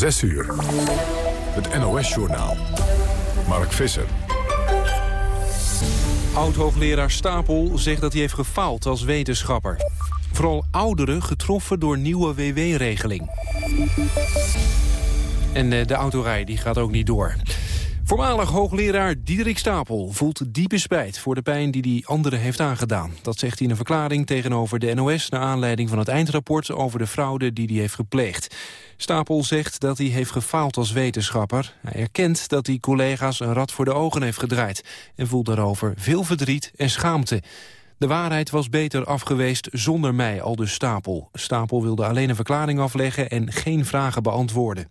6 uur. Het NOS-journaal. Mark Visser. Oud-hoogleraar Stapel zegt dat hij heeft gefaald als wetenschapper. Vooral ouderen getroffen door nieuwe WW-regeling. En eh, de autorij die gaat ook niet door. Voormalig hoogleraar Diederik Stapel voelt diepe spijt voor de pijn die hij anderen heeft aangedaan. Dat zegt hij in een verklaring tegenover de NOS naar aanleiding van het eindrapport over de fraude die hij heeft gepleegd. Stapel zegt dat hij heeft gefaald als wetenschapper. Hij erkent dat hij collega's een rad voor de ogen heeft gedraaid en voelt daarover veel verdriet en schaamte. De waarheid was beter afgeweest zonder mij, al dus Stapel. Stapel wilde alleen een verklaring afleggen en geen vragen beantwoorden.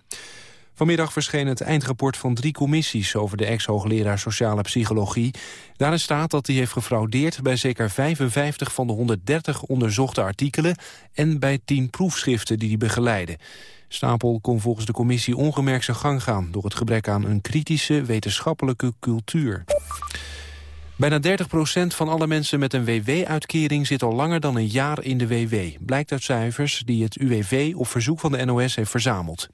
Vanmiddag verscheen het eindrapport van drie commissies... over de ex-hoogleraar sociale psychologie. Daarin staat dat hij heeft gefraudeerd bij zeker 55 van de 130 onderzochte artikelen... en bij 10 proefschriften die hij begeleidde. Stapel kon volgens de commissie ongemerkt zijn gang gaan... door het gebrek aan een kritische wetenschappelijke cultuur. Bijna 30% van alle mensen met een WW-uitkering zit al langer dan een jaar in de WW. Blijkt uit cijfers die het UWV op verzoek van de NOS heeft verzameld.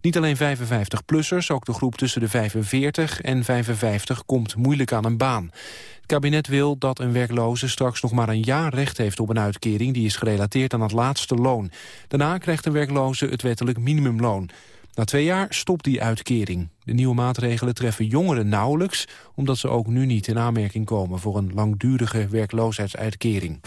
Niet alleen 55-plussers, ook de groep tussen de 45 en 55 komt moeilijk aan een baan. Het kabinet wil dat een werkloze straks nog maar een jaar recht heeft op een uitkering... die is gerelateerd aan het laatste loon. Daarna krijgt een werkloze het wettelijk minimumloon. Na twee jaar stopt die uitkering. De nieuwe maatregelen treffen jongeren nauwelijks... omdat ze ook nu niet in aanmerking komen voor een langdurige werkloosheidsuitkering.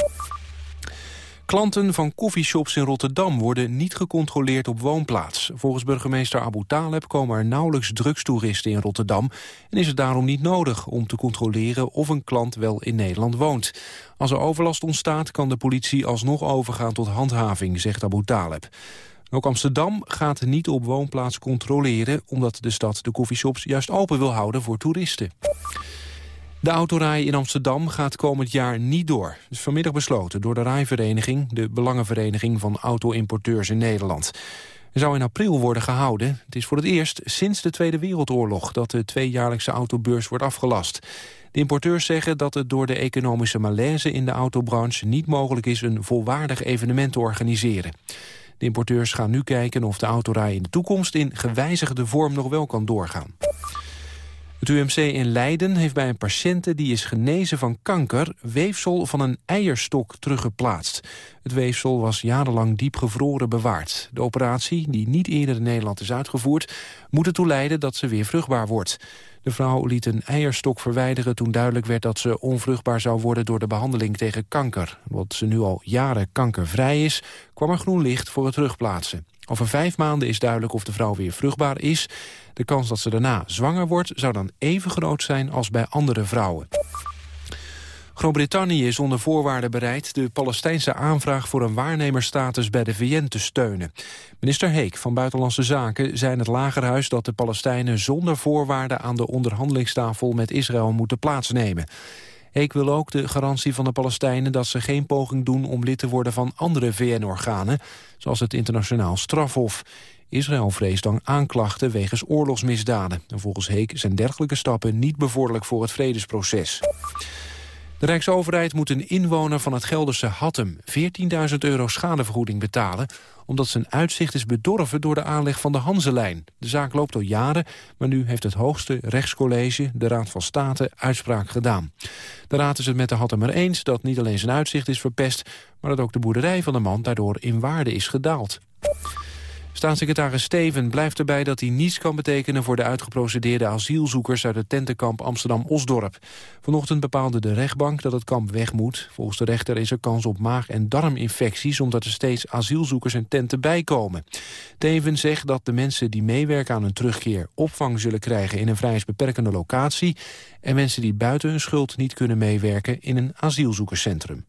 Klanten van koffieshops in Rotterdam worden niet gecontroleerd op woonplaats. Volgens burgemeester Abu Taleb komen er nauwelijks drugstoeristen in Rotterdam... en is het daarom niet nodig om te controleren of een klant wel in Nederland woont. Als er overlast ontstaat kan de politie alsnog overgaan tot handhaving, zegt Abu Taleb. Ook Amsterdam gaat niet op woonplaats controleren... omdat de stad de koffieshops juist open wil houden voor toeristen. De autorij in Amsterdam gaat komend jaar niet door. Is vanmiddag besloten door de rijvereniging... de Belangenvereniging van Auto-importeurs in Nederland. Er zou in april worden gehouden. Het is voor het eerst sinds de Tweede Wereldoorlog... dat de tweejaarlijkse autobeurs wordt afgelast. De importeurs zeggen dat het door de economische malaise in de autobranche... niet mogelijk is een volwaardig evenement te organiseren. De importeurs gaan nu kijken of de autorij in de toekomst in gewijzigde vorm nog wel kan doorgaan. Het UMC in Leiden heeft bij een patiënte die is genezen van kanker... weefsel van een eierstok teruggeplaatst. Het weefsel was jarenlang diep gevroren bewaard. De operatie, die niet eerder in Nederland is uitgevoerd... moet ertoe leiden dat ze weer vruchtbaar wordt. De vrouw liet een eierstok verwijderen toen duidelijk werd dat ze onvruchtbaar zou worden door de behandeling tegen kanker. Omdat ze nu al jaren kankervrij is, kwam er groen licht voor het terugplaatsen. Over vijf maanden is duidelijk of de vrouw weer vruchtbaar is. De kans dat ze daarna zwanger wordt zou dan even groot zijn als bij andere vrouwen. Groot-Brittannië is onder voorwaarden bereid de Palestijnse aanvraag voor een waarnemerstatus bij de VN te steunen. Minister Heek van Buitenlandse Zaken zei in het Lagerhuis dat de Palestijnen zonder voorwaarden aan de onderhandelingstafel met Israël moeten plaatsnemen. Heek wil ook de garantie van de Palestijnen dat ze geen poging doen om lid te worden van andere VN-organen, zoals het internationaal strafhof. Israël vreest dan aanklachten wegens oorlogsmisdaden. En volgens Heek zijn dergelijke stappen niet bevorderlijk voor het vredesproces. De Rijksoverheid moet een inwoner van het Gelderse Hattem 14.000 euro schadevergoeding betalen omdat zijn uitzicht is bedorven door de aanleg van de Hanselijn. De zaak loopt al jaren, maar nu heeft het hoogste rechtscollege, de Raad van State, uitspraak gedaan. De Raad is het met de Hattemer eens dat niet alleen zijn uitzicht is verpest, maar dat ook de boerderij van de man daardoor in waarde is gedaald. Staatssecretaris Steven blijft erbij dat hij niets kan betekenen... voor de uitgeprocedeerde asielzoekers uit het tentenkamp Amsterdam-Osdorp. Vanochtend bepaalde de rechtbank dat het kamp weg moet. Volgens de rechter is er kans op maag- en darminfecties... omdat er steeds asielzoekers en tenten bijkomen. Steven zegt dat de mensen die meewerken aan hun terugkeer... opvang zullen krijgen in een vrijheidsbeperkende locatie... en mensen die buiten hun schuld niet kunnen meewerken in een asielzoekerscentrum.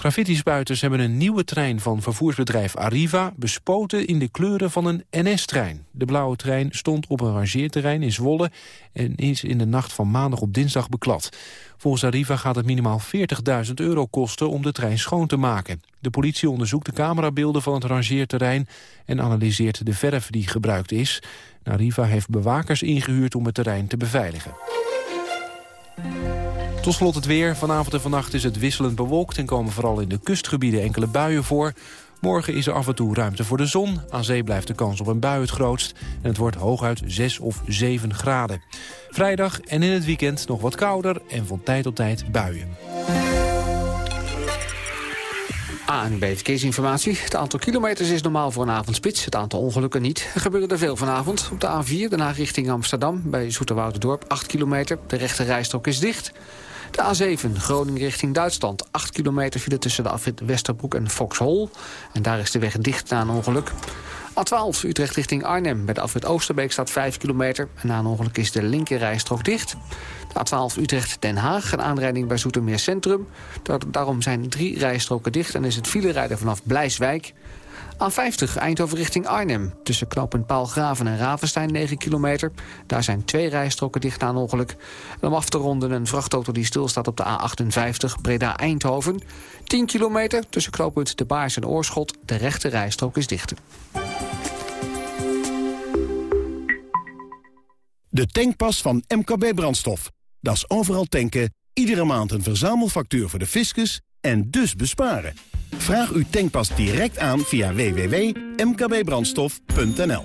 Graffiti-spuiters hebben een nieuwe trein van vervoersbedrijf Arriva... bespoten in de kleuren van een NS-trein. De blauwe trein stond op een rangeerterrein in Zwolle... en is in de nacht van maandag op dinsdag beklad. Volgens Arriva gaat het minimaal 40.000 euro kosten om de trein schoon te maken. De politie onderzoekt de camerabeelden van het rangeerterrein... en analyseert de verf die gebruikt is. Arriva heeft bewakers ingehuurd om het terrein te beveiligen. Tot slot het weer. Vanavond en vannacht is het wisselend bewolkt... en komen vooral in de kustgebieden enkele buien voor. Morgen is er af en toe ruimte voor de zon. Aan zee blijft de kans op een bui het grootst. En het wordt hooguit 6 of 7 graden. Vrijdag en in het weekend nog wat kouder en van tijd tot tijd buien. ANB Verkeersinformatie. Het aantal kilometers is normaal voor een avondspits. Het aantal ongelukken niet. Er gebeurde er veel vanavond. Op de A4, daarna richting Amsterdam, bij Zoeterwouderdorp, 8 kilometer. De rechte rijstrook is dicht. De A7, Groningen richting Duitsland. 8 kilometer file tussen de afrit Westerbroek en Foxhol. En daar is de weg dicht na een ongeluk. A12, Utrecht richting Arnhem. Bij de afrit Oosterbeek staat 5 kilometer. En na ongeluk is de linkerrijstrook dicht. De A12 Utrecht-Den Haag, een aanrijding bij Zoetermeer Centrum. Daarom zijn drie rijstroken dicht en is het filerijden vanaf Blijswijk. A50 Eindhoven richting Arnhem. Tussen knooppunt Paalgraven en Ravenstein 9 kilometer. Daar zijn twee rijstroken dicht na ongeluk. En om af te ronden een vrachtauto die stilstaat op de A58 Breda-Eindhoven. 10 kilometer tussen knooppunt De Baars en Oorschot. De rechte rijstrook is dicht. De tankpas van MKB Brandstof. Dat is overal tanken, iedere maand een verzamelfactuur voor de fiscus en dus besparen. Vraag uw tankpas direct aan via www.mkbbrandstof.nl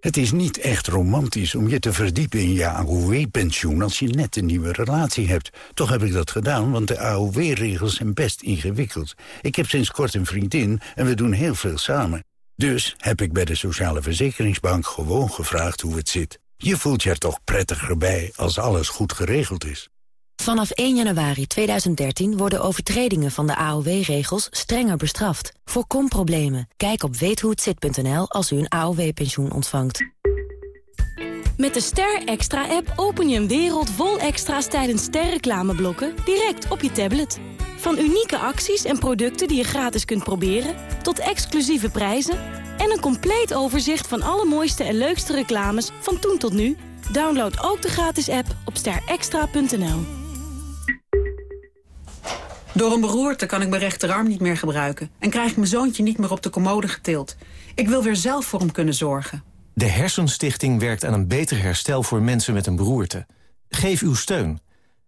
Het is niet echt romantisch om je te verdiepen in je AOW-pensioen... als je net een nieuwe relatie hebt. Toch heb ik dat gedaan, want de AOW-regels zijn best ingewikkeld. Ik heb sinds kort een vriendin en we doen heel veel samen. Dus heb ik bij de Sociale Verzekeringsbank gewoon gevraagd hoe het zit. Je voelt je er toch prettiger bij als alles goed geregeld is. Vanaf 1 januari 2013 worden overtredingen van de AOW-regels strenger bestraft. Voorkom problemen. Kijk op weethohetzit.nl als u een AOW-pensioen ontvangt. Met de Ster Extra-app open je een wereld vol extra's tijdens sterreclameblokken direct op je tablet. Van unieke acties en producten die je gratis kunt proberen, tot exclusieve prijzen en een compleet overzicht van alle mooiste en leukste reclames van toen tot nu. Download ook de gratis app op sterextra.nl. Door een beroerte kan ik mijn rechterarm niet meer gebruiken... en krijg ik mijn zoontje niet meer op de commode getild. Ik wil weer zelf voor hem kunnen zorgen. De Hersenstichting werkt aan een beter herstel voor mensen met een beroerte. Geef uw steun.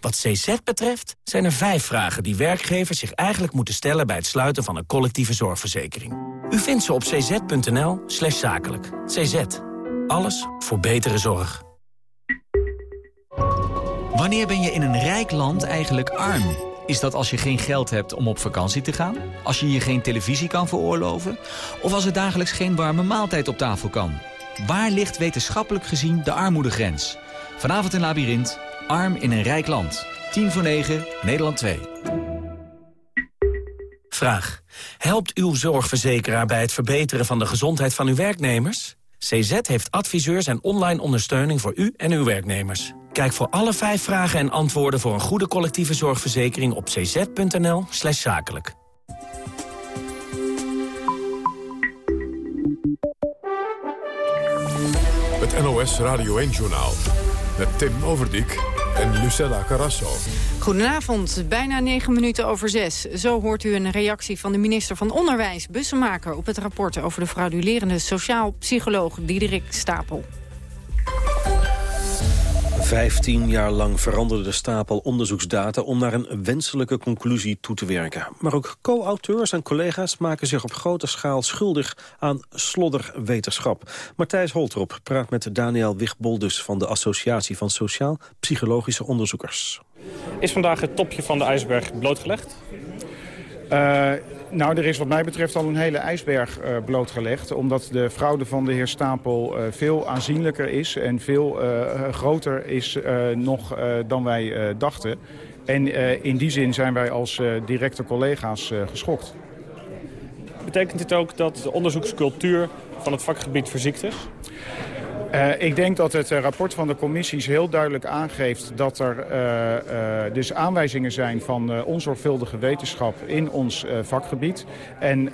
Wat CZ betreft zijn er vijf vragen die werkgevers zich eigenlijk moeten stellen... bij het sluiten van een collectieve zorgverzekering. U vindt ze op cz.nl slash zakelijk. CZ. Alles voor betere zorg. Wanneer ben je in een rijk land eigenlijk arm? Is dat als je geen geld hebt om op vakantie te gaan? Als je je geen televisie kan veroorloven? Of als er dagelijks geen warme maaltijd op tafel kan? Waar ligt wetenschappelijk gezien de armoedegrens? Vanavond in Labyrinth, arm in een rijk land. 10 voor 9, Nederland 2. Vraag. Helpt uw zorgverzekeraar bij het verbeteren van de gezondheid van uw werknemers? CZ heeft adviseurs en online ondersteuning voor u en uw werknemers. Kijk voor alle vijf vragen en antwoorden voor een goede collectieve zorgverzekering op cz.nl slash zakelijk. Het NOS Radio 1-journaal met Tim Overdijk en Lucella Carrasso. Goedenavond, bijna negen minuten over zes. Zo hoort u een reactie van de minister van Onderwijs, Bussemaker... op het rapport over de fraudulerende sociaal-psycholoog Diederik Stapel. Vijftien jaar lang veranderde de stapel onderzoeksdata om naar een wenselijke conclusie toe te werken. Maar ook co-auteurs en collega's maken zich op grote schaal schuldig aan slodderwetenschap. Martijs Holtrop praat met Daniel Wigboldus van de Associatie van Sociaal-Psychologische Onderzoekers. Is vandaag het topje van de ijsberg blootgelegd? Uh, nou, er is wat mij betreft al een hele ijsberg uh, blootgelegd. Omdat de fraude van de heer Stapel uh, veel aanzienlijker is en veel groter is nog dan wij dachten. En in die zin zijn wij als directe collega's geschokt. Betekent dit ook dat de onderzoekscultuur van het vakgebied verziekt is? Uh, ik denk dat het rapport van de commissies heel duidelijk aangeeft... dat er uh, dus aanwijzingen zijn van onzorgvuldige wetenschap in ons vakgebied. En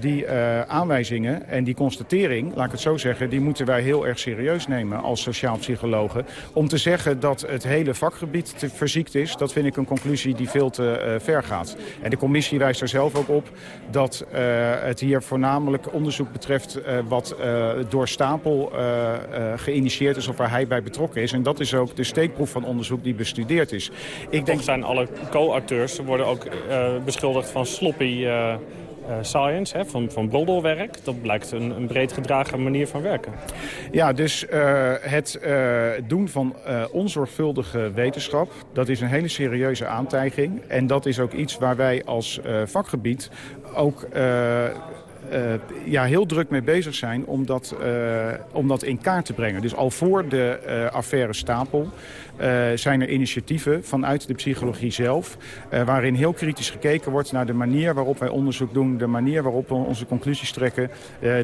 die aanwijzingen en die constatering, laat ik het zo zeggen... die moeten wij heel erg serieus nemen als sociaal psychologen. Om te zeggen dat het hele vakgebied te verziekt is... dat vind ik een conclusie die veel te ver gaat. En de commissie wijst er zelf ook op dat het hier voornamelijk onderzoek betreft... wat door Stapel geïnitieerd is of waar hij bij betrokken is. En dat is ook de steekproef van onderzoek die bestudeerd is. Ik denk... zijn alle co-auteurs worden ook beschuldigd van sloppy... Uh, science, hè, van, van broddelwerk. Dat blijkt een, een breed gedragen manier van werken. Ja, dus uh, het uh, doen van onzorgvuldige wetenschap... dat is een hele serieuze aantijging. En dat is ook iets waar wij als vakgebied ook ja, heel druk mee bezig zijn om dat, uh, om dat in kaart te brengen. Dus al voor de uh, affaire Stapel zijn er initiatieven vanuit de psychologie zelf... waarin heel kritisch gekeken wordt naar de manier waarop wij onderzoek doen... de manier waarop we onze conclusies trekken...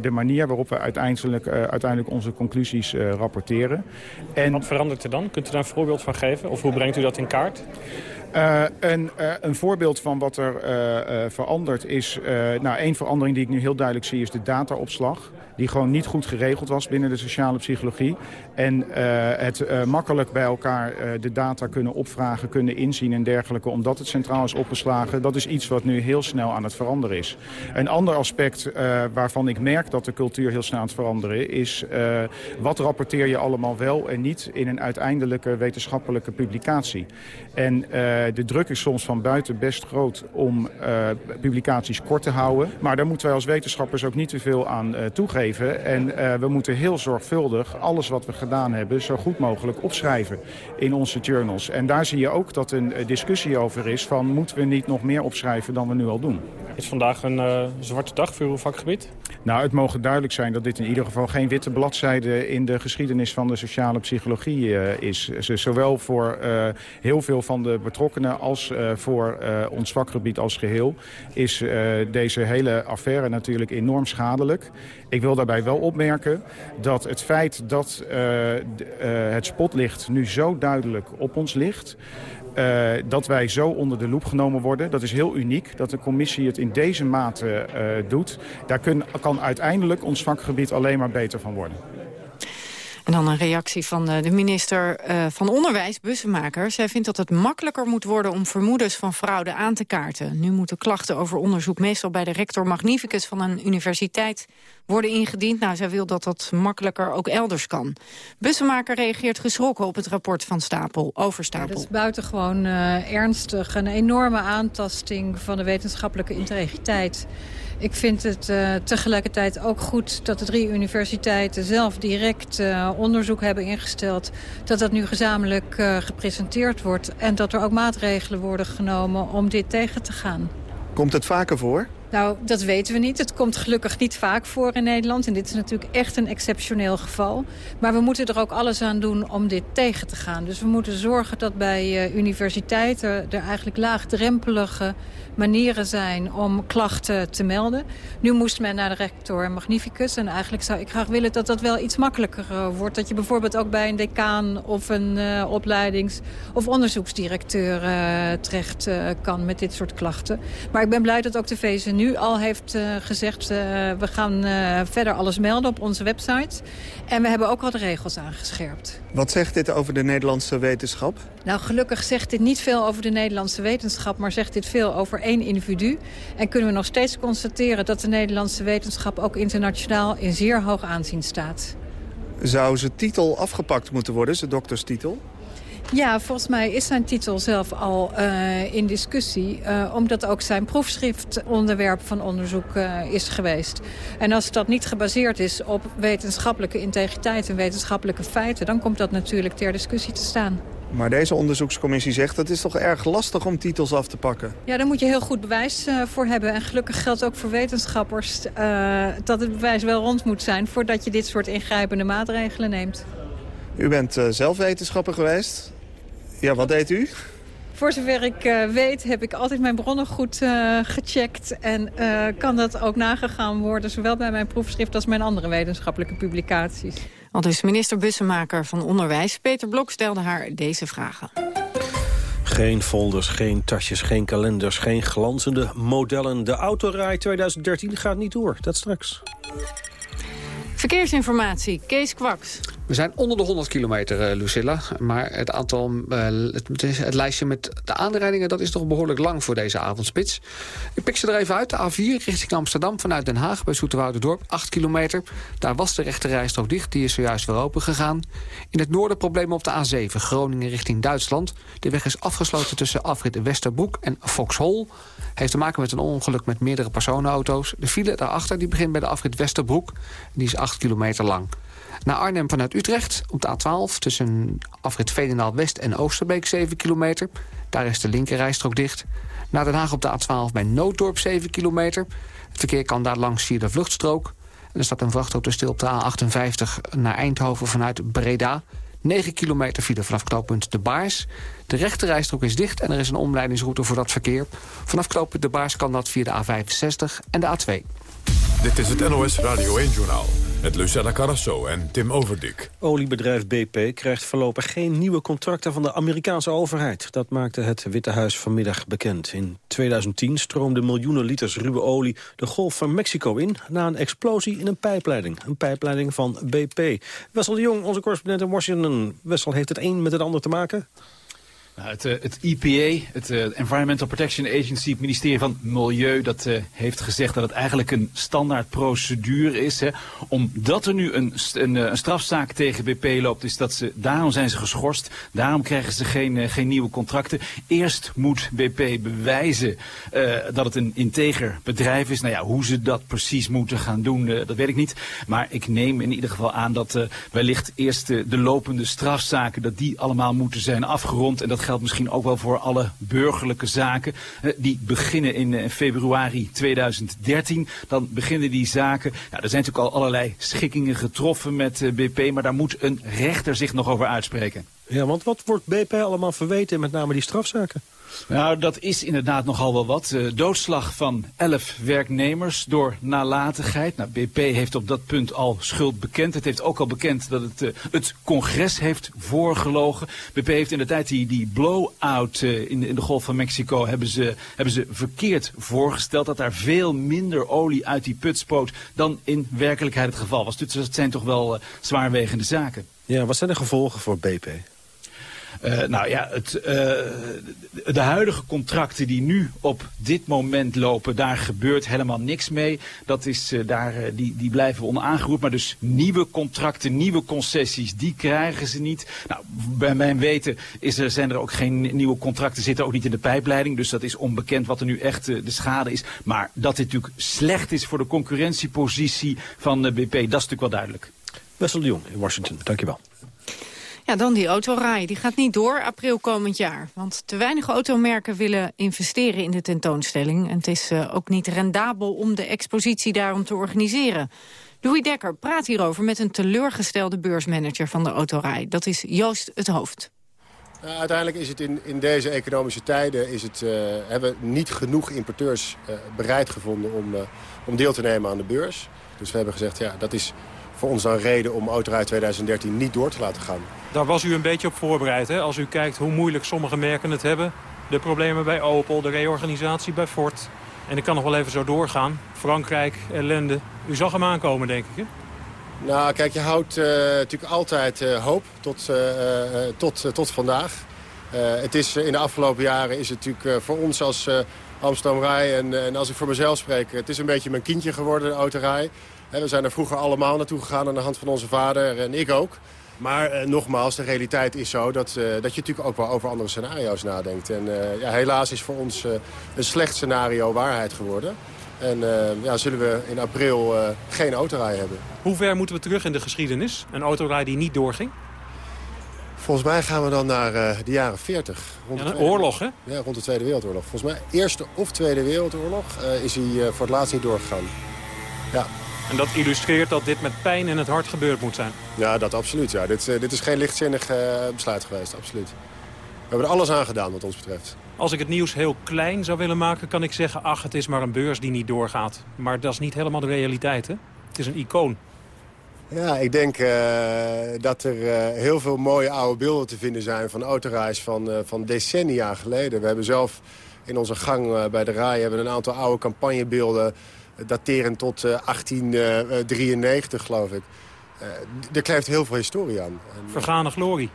de manier waarop we uiteindelijk, uiteindelijk onze conclusies rapporteren. En... Wat verandert er dan? Kunt u daar een voorbeeld van geven? Of hoe brengt u dat in kaart? Uh, een, uh, een, voorbeeld van wat er uh, verandert is... nou, één verandering die ik nu heel duidelijk zie is de dataopslag die gewoon niet goed geregeld was binnen de sociale psychologie. En uh, het uh, makkelijk bij elkaar uh, de data kunnen opvragen, kunnen inzien en dergelijke... omdat het centraal is opgeslagen, dat is iets wat nu heel snel aan het veranderen is. Een ander aspect waarvan ik merk dat de cultuur heel snel aan het veranderen is... wat rapporteer je allemaal wel en niet in een uiteindelijke wetenschappelijke publicatie. En de druk is soms van buiten best groot om publicaties kort te houden. Maar daar moeten wij als wetenschappers ook niet te veel aan toegeven. En uh, we moeten heel zorgvuldig alles wat we gedaan hebben... zo goed mogelijk opschrijven in onze journals. En daar zie je ook dat een discussie over is van... moeten we niet nog meer opschrijven dan we nu al doen. Is vandaag een uh, zwarte dag voor uw vakgebied? Nou, het mogen duidelijk zijn dat dit in ieder geval geen witte bladzijde... in de geschiedenis van de sociale psychologie uh, is. Zowel voor heel veel van de betrokkenen als voor ons vakgebied als geheel... is deze hele affaire natuurlijk enorm schadelijk. Ik wil daarbij wel opmerken dat het feit dat uh, uh, het spotlicht nu zo duidelijk op ons ligt... Uh, dat wij zo onder de loep genomen worden. Dat is heel uniek dat de commissie het in deze mate doet. Daar kan uiteindelijk ons vakgebied alleen maar beter van worden. En dan een reactie van de minister uh, van Onderwijs, Bussemaker. Zij vindt dat het makkelijker moet worden om vermoedens van fraude aan te kaarten. Nu moeten klachten over onderzoek meestal bij de rector magnificus van een universiteit worden ingediend. Nou, zij wil dat dat makkelijker ook elders kan. Bussemaker reageert geschrokken op het rapport van Stapel, over Stapel. Ja, dat is buitengewoon uh, ernstig. Een enorme aantasting van de wetenschappelijke integriteit. Ik vind het uh, tegelijkertijd ook goed dat de drie universiteiten zelf direct uh, onderzoek hebben ingesteld. Dat dat nu gezamenlijk uh, gepresenteerd wordt. En dat er ook maatregelen worden genomen om dit tegen te gaan. Komt het vaker voor? Nou, dat weten we niet. Het komt gelukkig niet vaak voor in Nederland. En dit is natuurlijk echt een exceptioneel geval. Maar we moeten er ook alles aan doen om dit tegen te gaan. Dus we moeten zorgen dat bij uh, universiteiten er eigenlijk laagdrempelige manieren zijn om klachten te melden. Nu moest men naar de rector magnificus. En eigenlijk zou ik graag willen dat dat wel iets makkelijker uh, wordt. Dat je bijvoorbeeld ook bij een decaan of een uh, opleidings- of onderzoeksdirecteur terecht kan met dit soort klachten. Maar ik ben blij dat ook de VZN nu al heeft uh, gezegd... Uh, we gaan uh, verder alles melden op onze website. En we hebben ook al de regels aangescherpt. Wat zegt dit over de Nederlandse wetenschap? Nou, gelukkig zegt dit niet veel over de Nederlandse wetenschap... maar zegt dit veel over één individu. En kunnen we nog steeds constateren dat de Nederlandse wetenschap... ook internationaal in zeer hoog aanzien staat. Zou zijn titel afgepakt moeten worden, zijn dokterstitel? Ja, volgens mij is zijn titel zelf al uh, in discussie. Uh, omdat ook zijn proefschrift onderwerp van onderzoek uh, is geweest. En als dat niet gebaseerd is op wetenschappelijke integriteit en wetenschappelijke feiten... dan komt dat natuurlijk ter discussie te staan. Maar deze onderzoekscommissie zegt dat het is toch erg lastig om titels af te pakken. Ja, daar moet je heel goed bewijs uh, voor hebben. En gelukkig geldt ook voor wetenschappers uh, dat het bewijs wel rond moet zijn... voordat je dit soort ingrijpende maatregelen neemt. U bent uh, zelf wetenschapper geweest. Ja, wat deed u? Voor zover ik uh, weet heb ik altijd mijn bronnen goed uh, gecheckt. En uh, kan dat ook nagegaan worden, zowel bij mijn proefschrift als mijn andere wetenschappelijke publicaties. Al dus minister Bussemaker van Onderwijs Peter Blok stelde haar deze vragen. Geen folders, geen tasjes, geen kalenders, geen glanzende modellen. De autorij 2013 gaat niet door. Dat straks. Verkeersinformatie, Kees Kwaks. We zijn onder de 100 kilometer, uh, Lucilla. Maar het aantal, uh, het, het, lijstje met de aanrijdingen... dat is toch behoorlijk lang voor deze avondspits. Ik pik ze er even uit. De A4 richting Amsterdam vanuit Den Haag bij Dorp, 8 kilometer. Daar was de rechterrijstrook dicht. Die is zojuist weer open gegaan. In het noorden problemen op de A7, Groningen richting Duitsland. De weg is afgesloten tussen afrit Westerbroek en Foxhol. Heeft te maken met een ongeluk met meerdere personenauto's. De file daarachter die begint bij de afrit Westerbroek. Die is 8 kilometer lang. Naar Arnhem vanuit Utrecht op de A12 tussen afrit Veenendaal West en Oosterbeek 7 kilometer. Daar is de linkerrijstrook dicht. Naar Den Haag op de A12 bij Nooddorp 7 kilometer. Het verkeer kan daar langs via de vluchtstrook. En er staat een vrachtauto stil op de A58 naar Eindhoven vanuit Breda. 9 kilometer file vanaf knooppunt De Baars. De rechterrijstrook is dicht en er is een omleidingsroute voor dat verkeer. Vanaf knooppunt De Baars kan dat via de A65 en de A2. Dit is het NOS Radio 1-journaal. Met Lucella Carrasso en Tim Overdik. Oliebedrijf BP krijgt voorlopig geen nieuwe contracten van de Amerikaanse overheid. Dat maakte het Witte Huis vanmiddag bekend. In 2010 stroomden miljoenen liters ruwe olie de Golf van Mexico in... na een explosie in een pijpleiding. Een pijpleiding van BP. Wessel de Jong, onze correspondent in Washington. Wessel, heeft het een met het ander te maken? Nou, het, eh, het, EPA, het eh, Environmental Protection Agency, het ministerie van Milieu, dat uh, heeft gezegd dat het eigenlijk een standaard procedure is. Hè. Omdat er nu een, een, een, strafzaak tegen BP loopt, is dat ze, daarom zijn ze geschorst. Daarom krijgen ze geen, geen nieuwe contracten. Eerst moet BP bewijzen dat het een integer bedrijf is. Nou ja, hoe ze dat precies moeten gaan doen, dat weet ik niet. Maar ik neem in ieder geval aan dat wellicht eerst de lopende strafzaken, dat die allemaal moeten zijn afgerond. En dat geldt misschien ook wel voor alle burgerlijke zaken. Eh, die beginnen in eh, februari 2013. Dan beginnen die zaken. Ja, er zijn natuurlijk al allerlei schikkingen getroffen met eh, BP, maar daar moet een rechter zich nog over uitspreken. Ja, want wat wordt BP allemaal verweten, met name die strafzaken? Nou, dat is inderdaad nogal wel wat. Uh, doodslag van elf werknemers door nalatigheid. Nou, BP heeft op dat punt al schuld bekend. Het heeft ook al bekend dat het uh, het congres heeft voorgelogen. BP heeft in de tijd die, die blowout uh, in, in de Golf van Mexico... Hebben ze, hebben ze verkeerd voorgesteld dat daar veel minder olie uit die put spoot... dan in werkelijkheid het geval was. Dus dat zijn toch wel zwaarwegende zaken. Ja, wat zijn de gevolgen voor BP? Uh, nou ja, het, uh, de huidige contracten die nu op dit moment lopen, daar gebeurt helemaal niks mee. Dat is, uh, daar, die, die blijven onaangeroerd. Maar dus nieuwe contracten, nieuwe concessies, die krijgen ze niet. Nou, bij mijn weten is er, zijn er ook geen nieuwe contracten, zitten ook niet in de pijpleiding. Dus dat is onbekend wat er nu echt de schade is. Maar dat dit natuurlijk slecht is voor de concurrentiepositie van BP, dat is natuurlijk wel duidelijk. Wessel de Jong in Washington, dankjewel. Ja, dan die autorij. Die gaat niet door april komend jaar. Want te weinig automerken willen investeren in de tentoonstelling. En het is uh, ook niet rendabel om de expositie daarom te organiseren. Louis Dekker praat hierover met een teleurgestelde beursmanager van de autorij. Dat is Joost het Hoofd. Uh, uiteindelijk is het in, in deze economische tijden is het, uh, hebben niet genoeg importeurs uh, bereid gevonden om, om deel te nemen aan de beurs. Dus we hebben gezegd, ja, dat is voor ons dan reden om Autorij 2013 niet door te laten gaan. Daar was u een beetje op voorbereid, hè? Als u kijkt hoe moeilijk sommige merken het hebben. De problemen bij Opel, de reorganisatie bij Ford. En ik kan nog wel even zo doorgaan. Frankrijk, ellende. U zag hem aankomen, denk ik, hè? Nou, kijk, je houdt uh, natuurlijk altijd uh, hoop tot, uh, tot, tot vandaag. het is, in de afgelopen jaren is het natuurlijk voor ons als Amsterdam Rij... En, en als ik voor mezelf spreek, het is een beetje mijn kindje geworden, de autorij. We zijn er vroeger allemaal naartoe gegaan aan de hand van onze vader en ik ook. Maar eh, nogmaals, de realiteit is zo dat, uh, dat je natuurlijk ook wel over andere scenario's nadenkt. En uh, ja, helaas is voor ons uh, een slecht scenario waarheid geworden. En ja, zullen we in april geen autorij hebben. Hoe ver moeten we terug in de geschiedenis? Een autorij die niet doorging? Volgens mij gaan we dan naar de jaren 40. Rond ja, de oorlog, hè? Ja, rond de Tweede Wereldoorlog. Volgens mij Eerste of Tweede Wereldoorlog is hij voor het laatst niet doorgegaan. Ja. En dat illustreert dat dit met pijn in het hart gebeurd moet zijn. Ja, dat absoluut. Ja. Dit, uh, dit is geen lichtzinnig uh, besluit geweest, absoluut. We hebben er alles aan gedaan wat ons betreft. Als ik het nieuws heel klein zou willen maken, kan ik zeggen... ach, het is maar een beurs die niet doorgaat. Maar dat is niet helemaal de realiteit, hè? Het is een icoon. Ja, ik denk uh, dat er uh, heel veel mooie oude beelden te vinden zijn van autoreis van, uh, van decennia geleden. We hebben zelf in onze gang bij de RAI hebben een aantal oude campagnebeelden daterend tot 1893 geloof ik. er kleeft heel veel historie aan. Vergane glorie.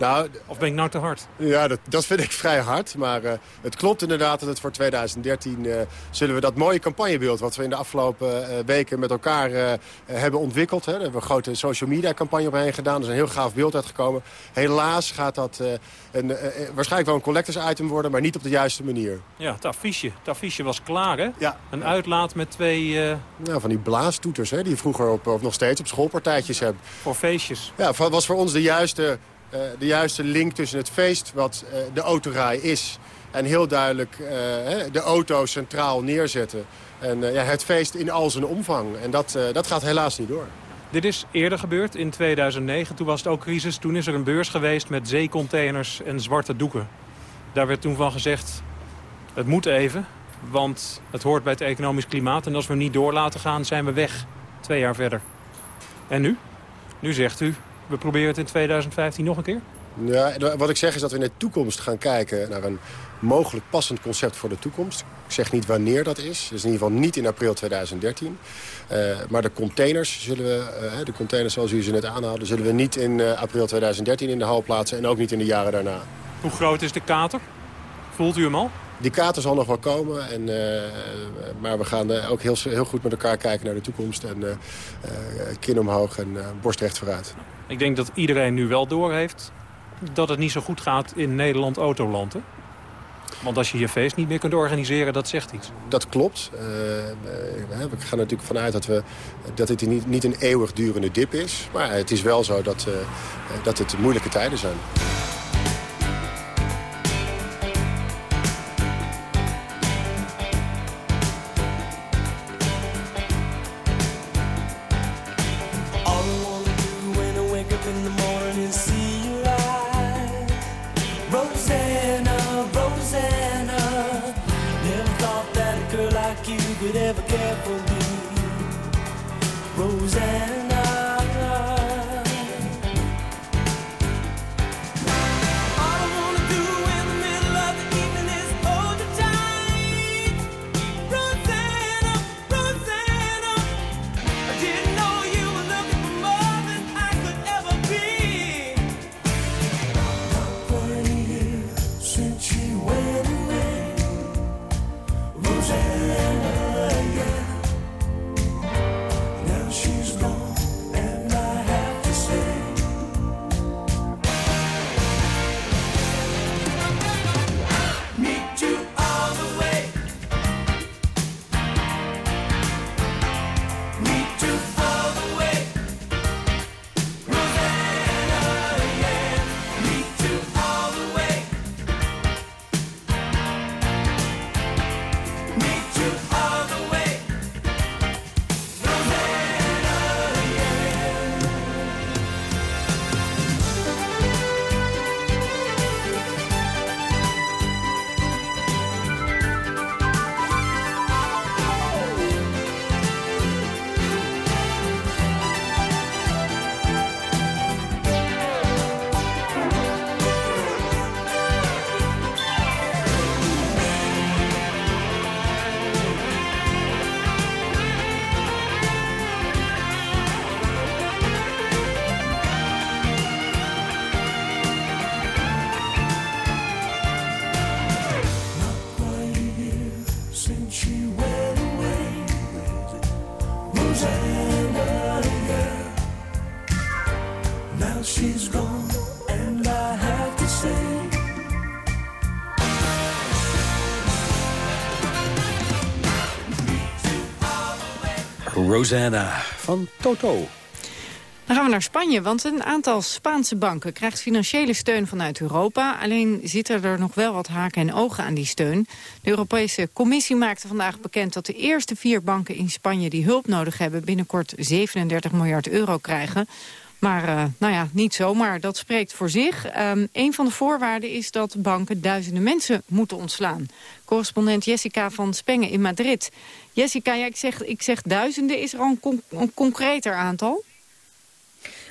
Nou, of ben ik nou te hard? Ja, dat, dat vind ik vrij hard. Maar uh, het klopt inderdaad dat het voor 2013 uh, zullen we dat mooie campagnebeeld... wat we in de afgelopen uh, weken met elkaar hebben ontwikkeld. Hè. Daar hebben we een grote social media campagne omheen gedaan. Er is een heel gaaf beeld uitgekomen. Helaas gaat dat een, waarschijnlijk wel een collectors item worden... maar niet op de juiste manier. Ja, het affiche. Het affiche was klaar, hè? Ja. Een uitlaat met twee... Nou, van die blaastoeters, hè, die je vroeger op, of nog steeds op schoolpartijtjes hebt. Voor feestjes. Ja, was voor ons de juiste de juiste link tussen het feest wat uh, de autorij is... en heel duidelijk uh, de auto centraal neerzetten. En ja, het feest in al zijn omvang. En dat, dat gaat helaas niet door. Dit is eerder gebeurd in 2009. Toen was het ook crisis. Toen is er een beurs geweest met zeecontainers en zwarte doeken. Daar werd toen van gezegd, het moet even. Want het hoort bij het economisch klimaat. En als we hem niet door laten gaan, zijn we weg. Twee jaar verder. En nu? Nu zegt u, we proberen het in 2015 nog een keer? Ja, wat ik zeg is dat we in de toekomst gaan kijken naar een mogelijk passend concept voor de toekomst. Ik zeg niet wanneer dat is. Dus in ieder geval niet in april 2013. Uh, maar de containers, zullen we, uh, de containers zoals u ze net aanhaalde... zullen we niet in uh, april 2013 in de hal plaatsen en ook niet in de jaren daarna. Hoe groot is de kater? Voelt u hem al? Die kater zal nog wel komen. En, maar we gaan ook heel, heel goed met elkaar kijken naar de toekomst. En kin omhoog en borst recht vooruit. Ik denk dat iedereen nu wel doorheeft dat het niet zo goed gaat in Nederland autoland. Hè? Want als je je feest niet meer kunt organiseren, dat zegt iets. Dat klopt. Uh, we gaan natuurlijk vanuit dat, we, dat het niet, niet een eeuwigdurende dip is. Maar het is wel zo dat, uh, dat het moeilijke tijden zijn. Rosanna van Toto. Dan gaan we naar Spanje, want een aantal Spaanse banken krijgt financiële steun vanuit Europa. Alleen zitten er nog wel wat haken en ogen aan die steun. De Europese Commissie maakte vandaag bekend dat de eerste vier banken in Spanje die hulp nodig hebben binnenkort 37 miljard euro krijgen. Maar uh, nou ja, niet zomaar. Dat spreekt voor zich. Um, een van de voorwaarden is dat banken duizenden mensen moeten ontslaan. Correspondent Jessica van Spengen in Madrid. Jessica, ik, zeg, ik zeg duizenden. Is er al een, con een concreter aantal?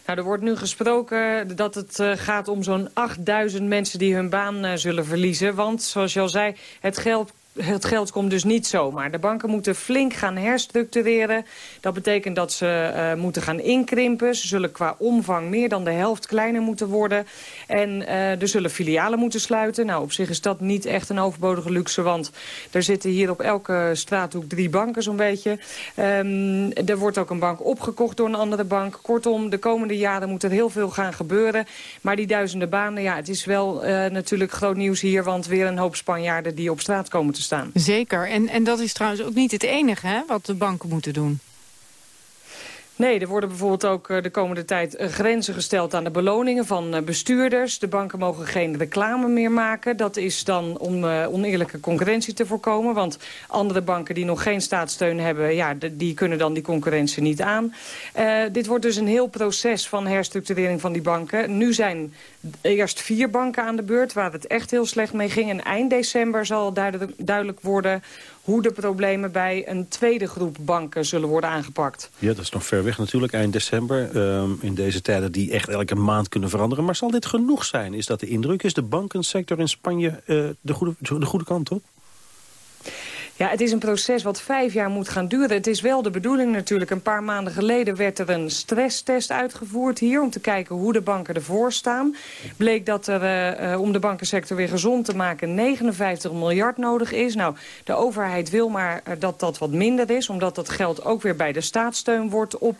Nou, er wordt nu gesproken dat het uh, gaat om zo'n 8000 mensen die hun baan uh, zullen verliezen. Want, zoals je al zei, het geld het geld komt dus niet zomaar. De banken moeten flink gaan herstructureren. Dat betekent dat ze uh, moeten gaan inkrimpen. Ze zullen qua omvang meer dan de helft kleiner moeten worden. En uh, er zullen filialen moeten sluiten. Nou, op zich is dat niet echt een overbodige luxe... want er zitten hier op elke straathoek drie banken zo'n beetje. Um, er wordt ook een bank opgekocht door een andere bank. Kortom, de komende jaren moet er heel veel gaan gebeuren. Maar die duizenden banen, ja, het is wel uh, natuurlijk groot nieuws hier... want weer een hoop Spanjaarden die op straat komen te staan. Zeker. En, en dat is trouwens ook niet het enige hè, wat de banken moeten doen. Nee, er worden bijvoorbeeld ook eh, de komende tijd eh, grenzen gesteld aan de beloningen van eh, bestuurders. De banken mogen geen reclame meer maken. Dat is dan om oneerlijke concurrentie te voorkomen. Want andere banken die nog geen staatssteun hebben, ja, die kunnen dan die concurrentie niet aan. Dit wordt dus een heel proces van herstructurering van die banken. Nu zijn eerst vier banken aan de beurt waar het echt heel slecht mee ging. En eind december zal duidelijk worden hoe de problemen bij een tweede groep banken zullen worden aangepakt. Ja, dat is nog ver weg natuurlijk, eind december. Um, in deze tijden die echt elke maand kunnen veranderen. Maar zal dit genoeg zijn? Is dat de indruk? Is de bankensector in Spanje uh, de, goede, de goede kant op? Ja, het is een proces wat vijf jaar moet gaan duren. Het is wel de bedoeling natuurlijk. Een paar maanden geleden werd er een stresstest uitgevoerd hier... om te kijken hoe de banken ervoor staan. Bleek dat er, uh, om de bankensector weer gezond te maken... 59 miljard nodig is. Nou, de overheid wil maar dat dat wat minder is... omdat dat geld ook weer bij de staatssteun wordt op...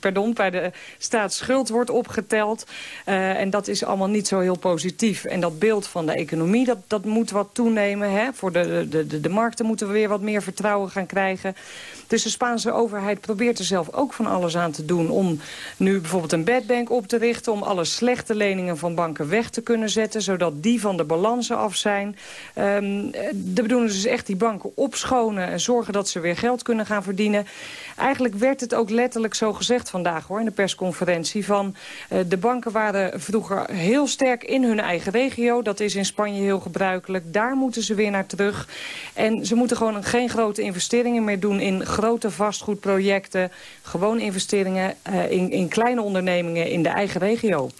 Pardon, bij de staatsschuld wordt opgeteld. En dat is allemaal niet zo heel positief. En dat beeld van de economie, dat, dat moet wat toenemen hè, voor de, de, de, de markt markten moeten we weer wat meer vertrouwen gaan krijgen. Dus de Spaanse overheid probeert er zelf ook van alles aan te doen... om nu bijvoorbeeld een bedbank op te richten... om alle slechte leningen van banken weg te kunnen zetten... zodat die van de balansen af zijn. Um, de bedoeling is dus echt die banken opschonen... en zorgen dat ze weer geld kunnen gaan verdienen. Eigenlijk werd het ook letterlijk zo gezegd vandaag hoor, in de persconferentie... van uh, de banken waren vroeger heel sterk in hun eigen regio. Dat is in Spanje heel gebruikelijk. Daar moeten ze weer naar terug. En ze moeten gewoon geen grote investeringen meer doen in grote vastgoedprojecten. Gewoon investeringen uh, in, in kleine ondernemingen in de eigen regio.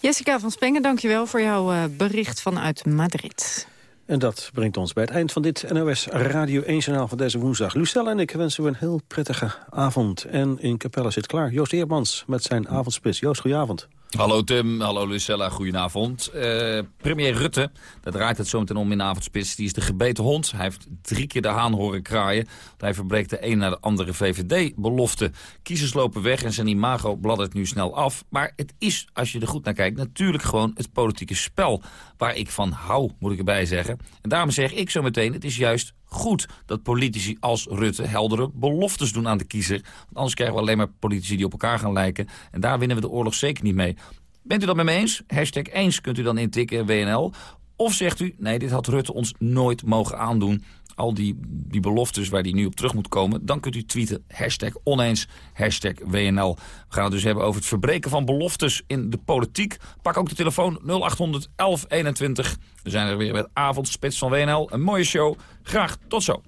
Jessica van Spengen, dankjewel voor jouw uh, bericht vanuit Madrid. En dat brengt ons bij het eind van dit NOS Radio 1-journaal van deze woensdag. Lucelle en ik wensen u een heel prettige avond. En in Capelle zit klaar Joost Eermans met zijn avondspits. Joost, goedenavond. Hallo Tim, hallo Lucella, goedenavond. Uh, premier Rutte, daar draait het zo meteen om in de avondspits. Die is de gebeten hond. Hij heeft drie keer de haan horen kraaien. Hij verbreekt de een naar de andere VVD-belofte. Kiezers lopen weg en zijn imago bladdert nu snel af. Maar het is, als je er goed naar kijkt, natuurlijk gewoon het politieke spel. Waar ik van hou, moet ik erbij zeggen. En daarom zeg ik zo meteen, het is juist goed dat politici als Rutte heldere beloftes doen aan de kiezer. Want anders krijgen we alleen maar politici die op elkaar gaan lijken. En daar winnen we de oorlog zeker niet mee. Bent u dat met me eens? Hashtag eens kunt u dan intikken WNL. Of zegt u, nee, dit had Rutte ons nooit mogen aandoen al die, die beloftes waar die nu op terug moet komen... dan kunt u tweeten hashtag oneens, hashtag WNL. We gaan het dus hebben over het verbreken van beloftes in de politiek. Pak ook de telefoon 0800 1121. We zijn er weer met Avondspits van WNL. Een mooie show. Graag tot zo.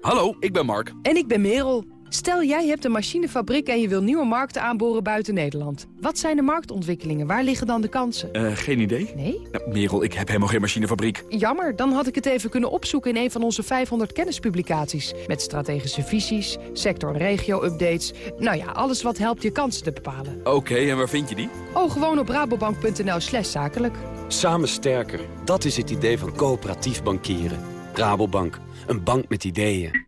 Hallo, ik ben Mark. En ik ben Merel. Stel, jij hebt een machinefabriek en je wil nieuwe markten aanboren buiten Nederland. Wat zijn de marktontwikkelingen? Waar liggen dan de kansen? Uh, geen idee. Nee? Ja, Merel, ik heb helemaal geen machinefabriek. Jammer, dan had ik het even kunnen opzoeken in een van onze 500 kennispublicaties. Met strategische visies, sector- en regio-updates. Nou ja, alles wat helpt je kansen te bepalen. Oké, okay, en waar vind je die? Oh, gewoon op rabobank.nl slash zakelijk. Samen sterker, dat is het idee van coöperatief bankieren. Rabobank, een bank met ideeën.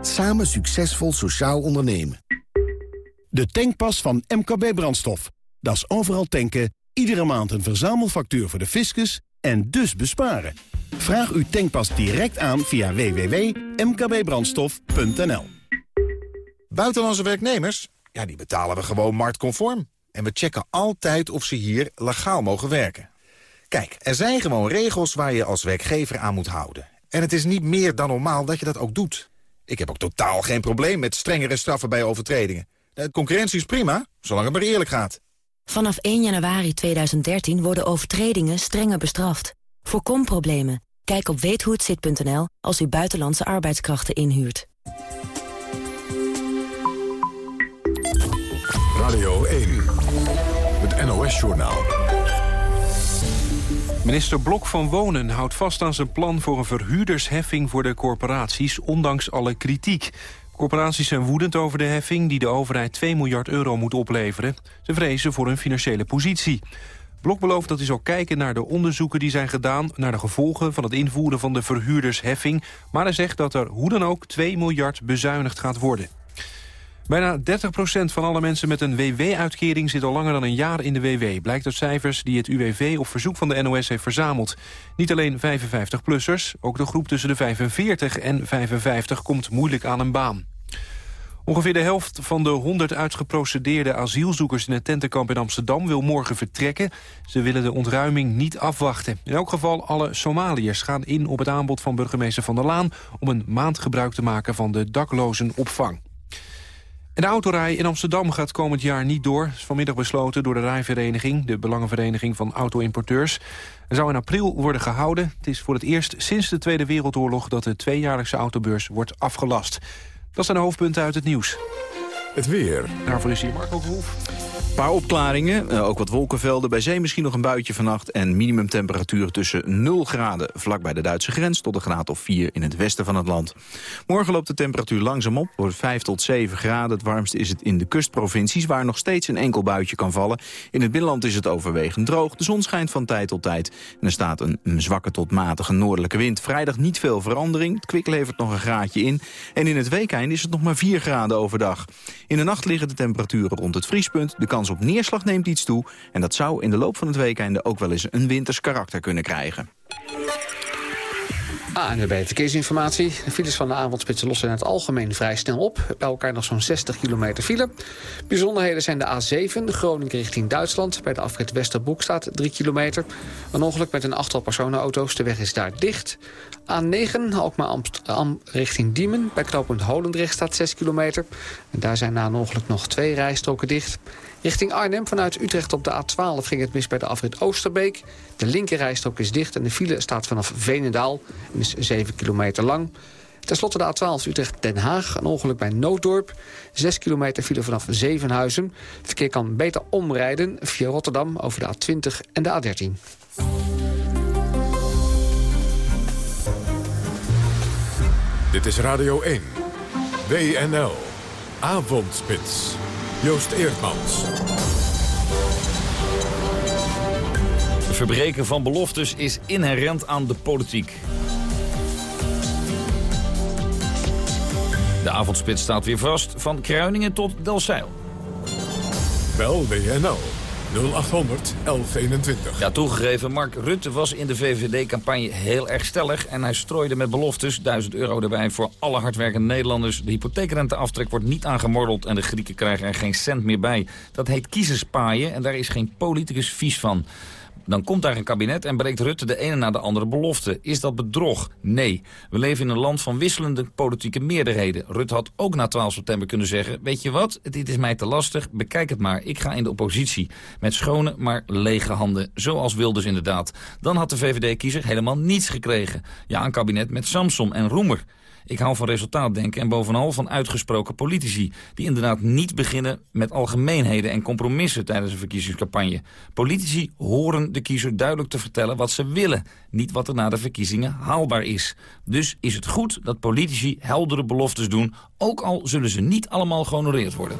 Samen succesvol sociaal ondernemen. De tankpas van MKB Brandstof. Dat is overal tanken, iedere maand een verzamelfactuur voor de fiscus en dus besparen. Vraag uw tankpas direct aan via www.mkbbrandstof.nl Buitenlandse werknemers? Ja, die betalen we gewoon marktconform. En we checken altijd of ze hier legaal mogen werken. Kijk, er zijn gewoon regels waar je als werkgever aan moet houden. En het is niet meer dan normaal dat je dat ook doet. Ik heb ook totaal geen probleem met strengere straffen bij overtredingen. De concurrentie is prima, zolang het maar eerlijk gaat. Vanaf 1 januari 2013 worden overtredingen strenger bestraft. Voorkom problemen. Kijk op weethohetzit.nl als u buitenlandse arbeidskrachten inhuurt. Radio 1, het NOS-journaal. Minister Blok van Wonen houdt vast aan zijn plan voor een verhuurdersheffing voor de corporaties, ondanks alle kritiek. Corporaties zijn woedend over de heffing die de overheid 2 miljard euro moet opleveren. Ze vrezen voor hun financiële positie. Blok belooft dat hij zal kijken naar de onderzoeken die zijn gedaan... naar de gevolgen van het invoeren van de verhuurdersheffing. Maar hij zegt dat er hoe dan ook 2 miljard bezuinigd gaat worden. Bijna 30% van alle mensen met een WW-uitkering zit al langer dan een jaar in de WW. Blijkt uit cijfers die het UWV op verzoek van de NOS heeft verzameld. Niet alleen 55-plussers, ook de groep tussen de 45 en 55 komt moeilijk aan een baan. Ongeveer de helft van de 100 uitgeprocedeerde asielzoekers in het tentenkamp in Amsterdam wil morgen vertrekken. Ze willen de ontruiming niet afwachten. In elk geval alle Somaliërs gaan in op het aanbod van burgemeester Van der Laan om een maand gebruik te maken van de daklozenopvang. En de autorij in Amsterdam gaat komend jaar niet door. is vanmiddag besloten door de rijvereniging, de belangenvereniging van auto-importeurs. Er zou in april worden gehouden. Het is voor het eerst sinds de Tweede Wereldoorlog dat de tweejaarlijkse autobeurs wordt afgelast. Dat zijn de hoofdpunten uit het nieuws. Het weer. Daarvoor is hier Marco Verhoef. Paar opklaringen, eh, ook wat wolkenvelden. Bij zee misschien nog een buitje vannacht. En minimumtemperatuur tussen 0 graden vlak bij de Duitse grens... tot een graad of 4 in het westen van het land. Morgen loopt de temperatuur langzaam op, wordt 5 tot 7 graden. Het warmst is het in de kustprovincies... waar nog steeds een enkel buitje kan vallen. In het binnenland is het overwegend droog. De zon schijnt van tijd tot tijd. En er staat een, zwakke tot matige noordelijke wind. Vrijdag niet veel verandering. Het kwik levert nog een graadje in. En in het weekend is het nog maar 4 graden overdag. In de nacht liggen de temperaturen rond het vriespunt. De kans op neerslag neemt iets toe. En dat zou in de loop van het weekende ook wel eens een winters karakter kunnen krijgen. ANWB Verkeersinformatie. De files van de avondspitsen lossen in het algemeen vrij snel op. Bij elkaar nog zo'n 60 kilometer file. Bijzonderheden zijn de A7, de Groningen richting Duitsland. Bij de afrit Westerbroek staat 3 kilometer. Een ongeluk met een achttal personenauto's. De weg is daar dicht. A9, Alkmaar Am richting Diemen. Bij knooppunt Holendrecht staat 6 kilometer. En daar zijn na een ongeluk nog twee rijstroken dicht. Richting Arnhem vanuit Utrecht op de A12 ging het mis bij de afrit Oosterbeek. De linkerrijstrook is dicht en de file staat vanaf Venendaal en is 7 kilometer lang. Ten slotte de A12 Utrecht-Den Haag, een ongeluk bij Nooddorp. 6 kilometer file vanaf Zevenhuizen. Het verkeer kan beter omrijden via Rotterdam over de A20 en de A13. Dit is Radio 1. WNL. Avondspits. Joost Eerdmans. Het verbreken van beloftes is inherent aan de politiek. De avondspits staat weer vast, van Kruiningen tot Delzeil. Bel WNL 0800 1121. Ja, toegegeven, Mark Rutte was in de VVD-campagne heel erg stellig... en hij strooide met beloftes, 1000 euro erbij voor alle hardwerkende Nederlanders. De hypotheekrenteaftrek wordt niet aangemordeld en de Grieken krijgen er geen cent meer bij. Dat heet kiezerspaaien en daar is geen politicus vies van. Dan komt daar een kabinet en breekt Rutte de ene na de andere belofte. Is dat bedrog? Nee. We leven in een land van wisselende politieke meerderheden. Rutte had ook na 12 september kunnen zeggen... weet je wat, dit is mij te lastig, bekijk het maar. Ik ga in de oppositie. Met schone, maar lege handen. Zoals Wilders inderdaad. Dan had de VVD-kiezer helemaal niets gekregen. Ja, een kabinet met Samsom en Roemer. Ik hou van resultaatdenken en bovenal van uitgesproken politici... die inderdaad niet beginnen met algemeenheden en compromissen tijdens een verkiezingscampagne. Politici horen de kiezer duidelijk te vertellen wat ze willen. Niet wat er na de verkiezingen haalbaar is. Dus is het goed dat politici heldere beloftes doen... ook al zullen ze niet allemaal gehonoreerd worden.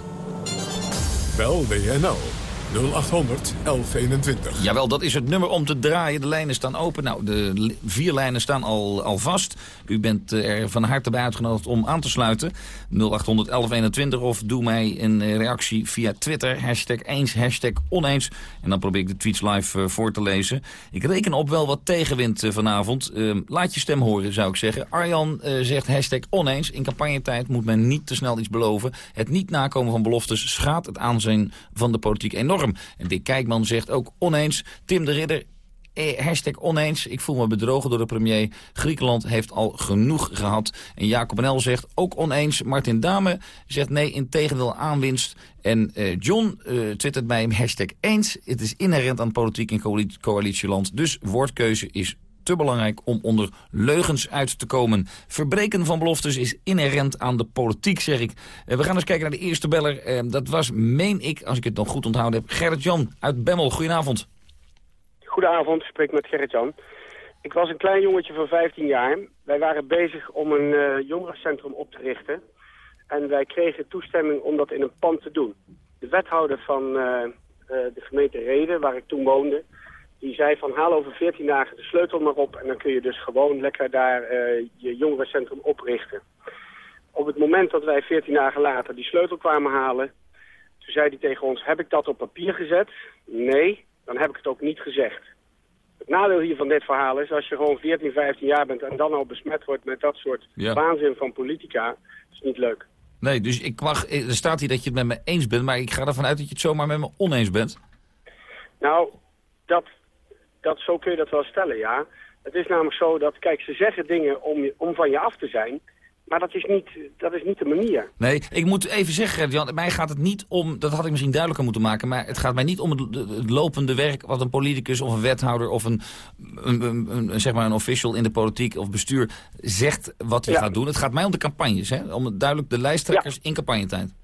Bel WNL 0800 1121. Jawel, dat is het nummer om te draaien. De lijnen staan open. Nou, de vier lijnen staan al, al vast. U bent eh, er van harte bij uitgenodigd om aan te sluiten. 0800 1121 of doe mij een eh, reactie via Twitter. Hashtag eens, hashtag oneens. En dan probeer ik de tweets live eh, voor te lezen. Ik reken op wel wat tegenwind vanavond. Eh, laat je stem horen, zou ik zeggen. Arjan zegt hashtag oneens. In campagnetijd moet men niet te snel iets beloven. Het niet nakomen van beloftes schaadt het aanzien van de politiek enorm. En Dick Kijkman zegt ook oneens. Tim de Ridder eh, hashtag oneens. Ik voel me bedrogen door de premier. Griekenland heeft al genoeg gehad. En Jacob NL zegt ook oneens. Martin Dame zegt nee, in tegendeel aanwinst. En eh, John eh twittert hem hashtag eens. Het is inherent aan politiek in coali- coalitieland. Dus woordkeuze is te belangrijk om onder leugens uit te komen. Verbreken van beloftes is inherent aan de politiek, zeg ik. Eh, we gaan eens kijken naar de eerste beller. Eh, dat was, meen ik, als ik het nog goed onthouden heb, Gerrit-Jan uit Bemmel. Goedenavond. Goedenavond, spreek met Gerrit-Jan. Ik was een klein jongetje van 15 jaar. Wij waren bezig om een eh, jongerencentrum op te richten. En wij kregen toestemming om dat in een pand te doen. De wethouder van de gemeente Reden, waar ik toen woonde... die zei van haal over 14 dagen de sleutel maar op... en dan kun je dus gewoon lekker daar eh, je jongerencentrum oprichten. Op het moment dat wij 14 dagen later die sleutel kwamen halen... toen zei hij tegen ons, heb ik dat op papier gezet? Nee, dan heb ik het ook niet gezegd. Het nadeel hier van dit verhaal is, als je gewoon 14, 15 jaar bent en dan al besmet wordt met dat soort Ja. waanzin van politica, is niet leuk. Nee, dus ik mag, eh, er staat hier dat je het met me eens bent... maar ik ga ervan uit dat je het zomaar met me oneens bent. Nou, dat, dat, zo kun je dat wel stellen, ja. Het is namelijk zo dat, kijk, ze zeggen dingen om, je, om van je af te zijn, maar dat is niet, dat is niet de manier. Nee, ik moet even zeggen, Jan, mij gaat het niet om... dat had ik misschien duidelijker moeten maken... maar het gaat mij niet om het, het lopende werk... wat een politicus of een wethouder of een, een, een, een- zeg maar een official in de politiek of bestuur... zegt wat hij Ja. gaat doen. Het gaat mij om de campagnes, hè? om duidelijk de lijsttrekkers in campagnetijd.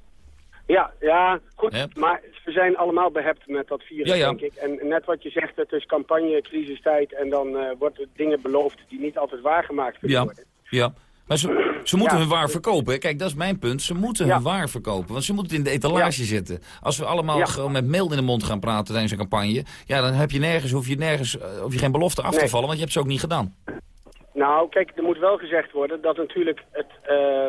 Ja, ja, goed, maar we zijn allemaal behept met dat virus, Ja, ja. denk ik. En net wat je zegt, het is campagne, crisistijd en dan eh worden dingen beloofd die niet altijd waargemaakt kunnen Ja, worden. ja. Maar ze, ze moeten hun waar verkopen. Kijk, dat is mijn punt. Ze moeten hun waar verkopen. Want ze moeten het in de etalage zetten. Als we allemaal gewoon met mail in de mond gaan praten tijdens een campagne... ja, dan heb je nergens, hoef je nergens eh, hoef je geen belofte af te Nee. vallen... want je hebt ze ook niet gedaan. Nou, kijk, er moet wel gezegd worden dat natuurlijk het, eh,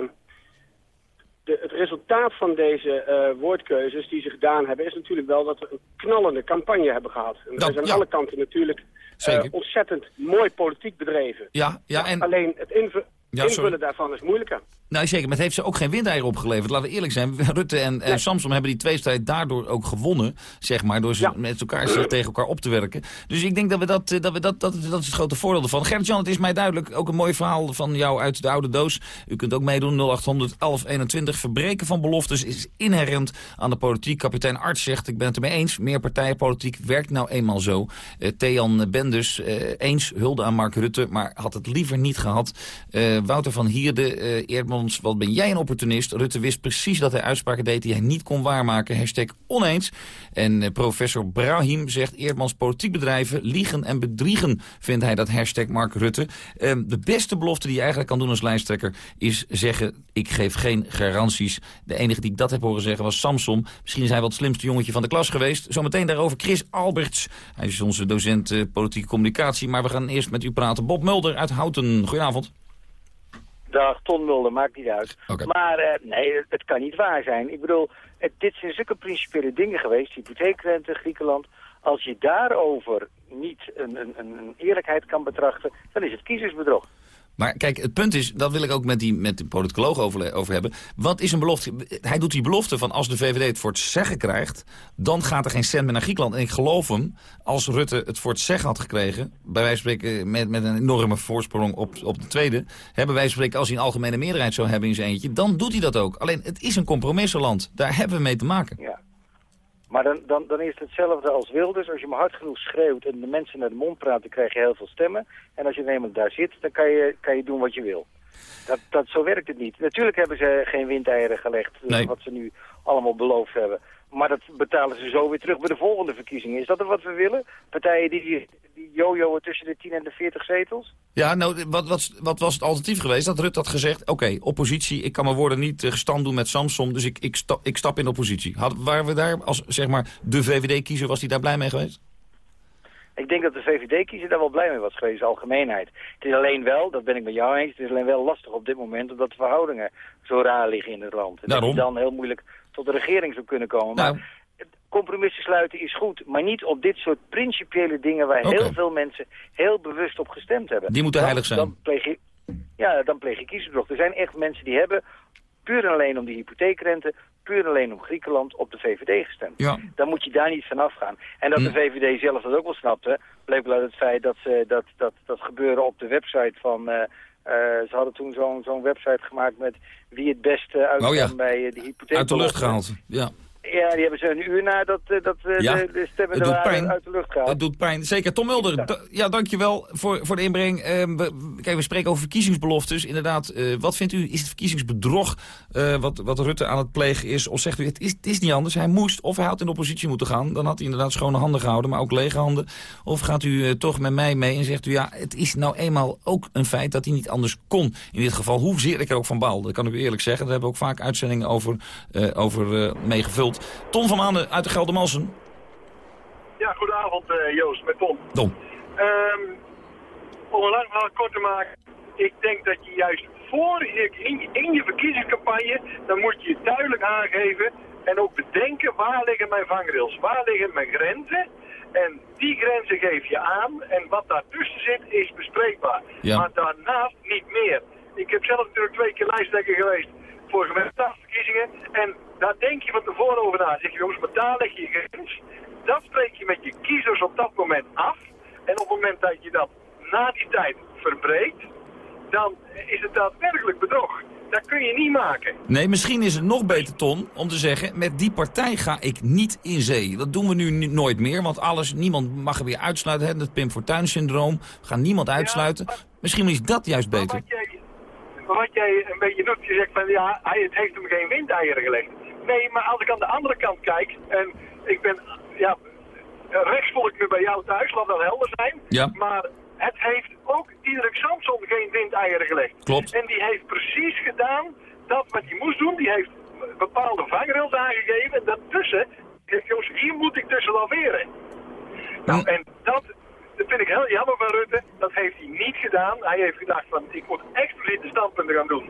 de, het resultaat van deze eh, woordkeuzes die ze gedaan hebben... is natuurlijk wel dat we een knallende campagne hebben gehad. En Dat- is aan ja. alle kanten natuurlijk eh, ontzettend mooi politiek bedreven. Ja, ja en... Alleen het invu- Ja, invullen daarvan is moeilijker. Nou, zeker. Maar het heeft ze ook geen windeieren opgeleverd. Laten we eerlijk zijn. Rutte en, Samson hebben die tweestrijd daardoor ook gewonnen. Zeg maar, door ze met elkaar zich tegen elkaar op te werken. Dus ik denk dat we dat, eh, dat, we dat, dat, dat is het grote voordeel ervan. Gert-Jan, het is mij duidelijk. Ook een mooi verhaal van jou uit de oude doos. U kunt ook meedoen. 0800 1121. Verbreken van beloftes is inherent aan de politiek. Kapitein Arts zegt, ik ben het ermee eens. Meer partijenpolitiek werkt nou eenmaal zo. Eh Thean Bendus, eh, eens hulde aan Mark Rutte. Maar had het liever niet gehad. Eh, Wouter van Hierde, eh Wat ben jij een opportunist? Rutte wist precies dat hij uitspraken deed die hij niet kon waarmaken. Hashtag oneens. En eh, professor Brahim zegt Eerdmans politiek bedrijven liegen en bedriegen, vindt hij dat hashtag Mark Rutte. Ehm, de beste belofte die je eigenlijk kan doen als lijsttrekker is zeggen ik geef geen garanties. De enige die ik dat heb horen zeggen was Samson. Misschien is hij wel het slimste jongetje van de klas geweest. Zometeen daarover Chris Alberts. Hij is onze docent eh, politieke communicatie. Maar we gaan eerst met u praten. Bob Mulder uit Houten. Goedenavond. Dag, Ton Mulder, maakt niet uit. Maar eh, nee, het, het kan niet waar zijn. Ik bedoel, het, dit zijn zulke principiële dingen geweest, hypotheekrente, Griekenland. Als je daarover niet een, een, een een eerlijkheid kan betrachten, dan is het kiezersbedrog. Maar kijk, het punt is, dat wil ik ook met, die, met de politicoloog over, over hebben. Wat is een belofte? Hij doet die belofte van als de VVD het voor het zeggen krijgt... dan gaat er geen cent meer naar Griekenland. En ik geloof hem, als Rutte het voor het zeggen had gekregen... bij wijze van spreken met, met een enorme voorsprong op, op de tweede... hebben wij spreken, als hij een algemene meerderheid zou hebben in zijn eentje... dan doet hij dat ook. Alleen, het is een compromissenland. Daar hebben we mee te maken. Ja. Maar dan, dan, dan is het hetzelfde als Wilders. Als je maar hard genoeg schreeuwt en de mensen naar de mond praat, dan krijg je heel veel stemmen. En als je eenmaal daar zit, dan kan je, kan je doen wat je wil. Dat, dat, zo werkt het niet. Natuurlijk hebben ze geen windeieren gelegd, Nee. wat ze nu allemaal beloofd hebben. Maar dat betalen ze zo weer terug bij de volgende verkiezingen. Is dat wat we willen? Partijen die jojoen tussen de 10 en de 40 zetels? Ja, nou, wat, wat, wat was het alternatief geweest? Dat Rutte had gezegd, oké, oppositie, ik kan mijn woorden niet eh, gestand doen met Samsom, dus ik, ik, sta, ik stap in de oppositie. Had, waren we daar, als zeg maar de VVD-kiezer, was die daar blij mee geweest? Ik denk dat de VVD-kiezer daar wel blij mee was geweest, de algemeenheid. Het is alleen wel, dat ben ik met jou eens, het is alleen wel lastig op dit moment... omdat de verhoudingen zo raar liggen in het land. En Daarom. dat je dan heel moeilijk tot de regering zou kunnen komen. Nou. Compromissen sluiten is goed, maar niet op dit soort principiële dingen... waar heel veel mensen heel bewust op gestemd hebben. Die moeten Dan- heilig zijn. Dan pleeg je, ja, dan pleeg je kiezersbedrog. Er zijn echt mensen die hebben puur en alleen om die hypotheekrente... puur en alleen om Griekenland op de VVD gestemd. Ja. Dan moet je daar niet vanaf gaan. En dat de VVD zelf dat ook wel snapte, bleek wel uit het feit dat ze dat, dat, dat gebeuren op de website van... eh, eh, ze hadden toen zo'n zo'n website gemaakt met wie het beste uitkwam Oh ja. bij eh, de hypotheek. Uit de lucht gehaald, ja. Ja, die hebben ze een uur na dat, eh, eh, Ja, de, de stemmen er waren uit de lucht gehaald. Het doet pijn. Zeker. Tom Mulder, ja, dankjewel voor, voor de inbreng. Ehm, we, kijk, we spreken over verkiezingsbeloftes. Inderdaad, eh, wat vindt u, is het verkiezingsbedrog wat, wat Rutte aan het plegen is? Of zegt u, het is, het is niet anders, hij moest of hij had in de oppositie moeten gaan. Dan had hij inderdaad schone handen gehouden, maar ook lege handen. Of gaat u toch met mij mee en zegt u, ja, het is nou eenmaal ook een feit dat hij niet anders kon. In dit geval, hoezeer ik er ook van baal. Dat kan ik u eerlijk zeggen. Daar hebben we ook vaak uitzendingen over, over eh, meegevuld. Ton van Maanden uit de Geldermalsen. Ja, goedenavond eh, Joost, met Tom. Tom. Ehm, om een lang verhaal kort te maken, ik denk dat je juist voor je, in, je- in je verkiezingscampagne, dan moet je duidelijk aangeven en ook bedenken waar liggen mijn vangrails, waar liggen mijn grenzen. En die grenzen geef je aan en wat daartussen zit is bespreekbaar. Ja. Maar daarnaast niet meer. Ik heb zelf natuurlijk twee keer lijsttrekker geweest voor gemeenteraadsverkiezingen. En daar denk je van tevoren over na. Zeg je jongens, maar daar leg je je grens. Dat spreek je met je kiezers op dat moment af. En op het moment dat je dat na die tijd verbreekt, dan is het daadwerkelijk bedrog. Dat kun je niet maken. Nee, misschien is het nog beter, Ton, om te zeggen... met die partij ga ik niet in zee. Dat doen we nu nooit meer, want alles, niemand mag er weer uitsluiten. Hè, dat Pim Fortuyn-syndroom. We gaan niemand uitsluiten. Misschien is dat juist beter. Maar wat jij een beetje doet, je zegt van ja, hij, het heeft hem geen windeieren gelegd. Nee, maar als ik aan de andere kant kijk, en ik ben, ja, rechts voel ik me bij jou thuis, laat wel helder zijn. Ja. Maar het heeft ook Diederik Samson geen windeieren gelegd. Klopt. En die heeft precies gedaan dat wat hij moest doen. Die heeft bepaalde vangrails aangegeven. En daartussen, jongens, hier moet ik tussen laveren. Nou, en dat, dat vind ik heel jammer van Rutte. Dat heeft hij niet gedaan. Hij heeft gedacht van, ik moet expliciete standpunten gaan doen.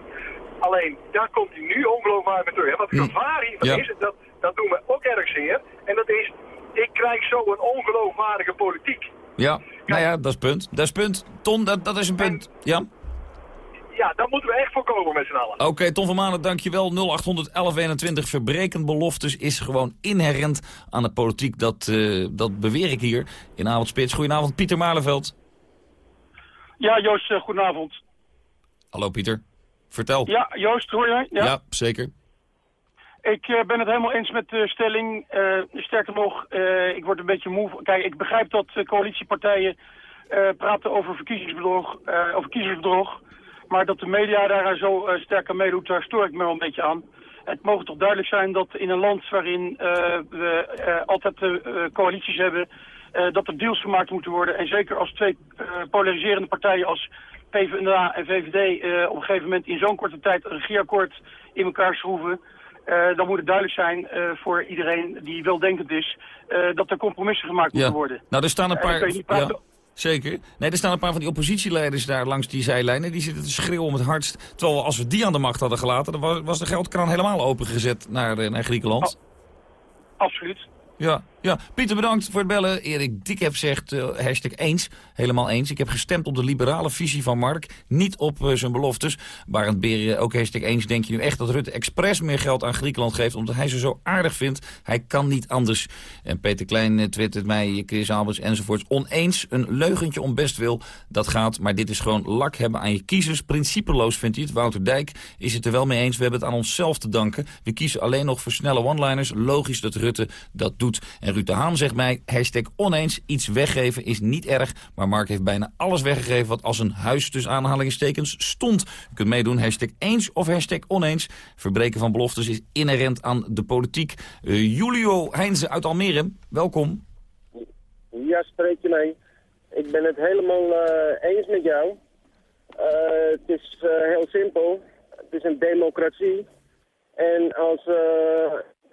Alleen, daar komt hij nu ongeloofwaardig mee terug. En wat het gevaar hiervan Ja. is, dat, dat doen we ook erg zeer. En dat is, ik krijg zo een ongeloofwaardige politiek. Ja, nou ja, dat is punt. Dat is punt. Ton, dat, dat is een punt. Ja? Ja, dat moeten we echt voorkomen met z'n allen. Oké, Ton van Manen, dankjewel. 0800 1121 verbrekend beloftes is gewoon inherent aan de politiek. Dat, eh, dat beweer ik hier in Avondspits. Goedenavond, Pieter Malenveld. Ja, Joost, eh, goedenavond. Hallo Pieter. Vertel. Ja, Joost, hoor jij? Ja, zeker. Ik eh, ben het helemaal eens met de stelling. Eh, sterker nog, eh, ik word een beetje moe. Kijk, ik begrijp dat coalitiepartijen praten over verkiezingsbedrog, over kiezersbedrog. Maar dat de media daar zo sterk aan meedoet, daar stoor ik me wel een beetje aan. Het mogen toch duidelijk zijn dat in een land waarin we altijd coalities hebben, dat er deals gemaakt moeten worden. En zeker als twee polariserende partijen als PvdA en VVD eh, op een gegeven moment in zo'n korte tijd een regeerakkoord in elkaar schroeven. eh, dan moet het duidelijk zijn eh, voor iedereen die weldenkend is dat er compromissen gemaakt Ja. moeten worden. Nou, er staan een paar... ja, zeker. Nee, er staan een paar van die oppositieleiders daar langs die zijlijnen. Die zitten te schreeuwen om het hardst. Terwijl als we die aan de macht hadden gelaten... dan was, was de geldkraan helemaal opengezet naar, naar Griekenland. Absoluut. Ja, ja, Pieter bedankt voor het bellen. Erik Dikheb zegt, eh hashtag eens, helemaal eens. Ik heb gestemd op de liberale visie van Mark, niet op eh, zijn beloftes. Barend Beren, ook hashtag eens. Denk je nu echt dat Rutte expres meer geld aan Griekenland geeft... omdat hij ze zo aardig vindt? Hij kan niet anders. En Peter Klein eh, twittert mij, Chris Albers enzovoorts. Oneens, een leugentje om bestwil, dat gaat. Maar dit is gewoon lak hebben aan je kiezers. Principeloos vindt hij het. Wouter Dijk is het er wel mee eens. We hebben het aan onszelf te danken. We kiezen alleen nog voor snelle one-liners. Logisch dat Rutte dat doet. En Ruud de Haan zegt mij, hashtag oneens, iets weggeven is niet erg. Maar Mark heeft bijna alles weggegeven wat als een huis tussen aanhalingstekens stond. U kunt meedoen, hashtag eens of hashtag oneens. Verbreken van beloftes is inherent aan de politiek. Uh, Julio Heinze uit Almere, welkom. Ja, spreek je mee. Ik ben het helemaal uh, eens met jou. Uh, het is heel simpel. Het is een democratie. En als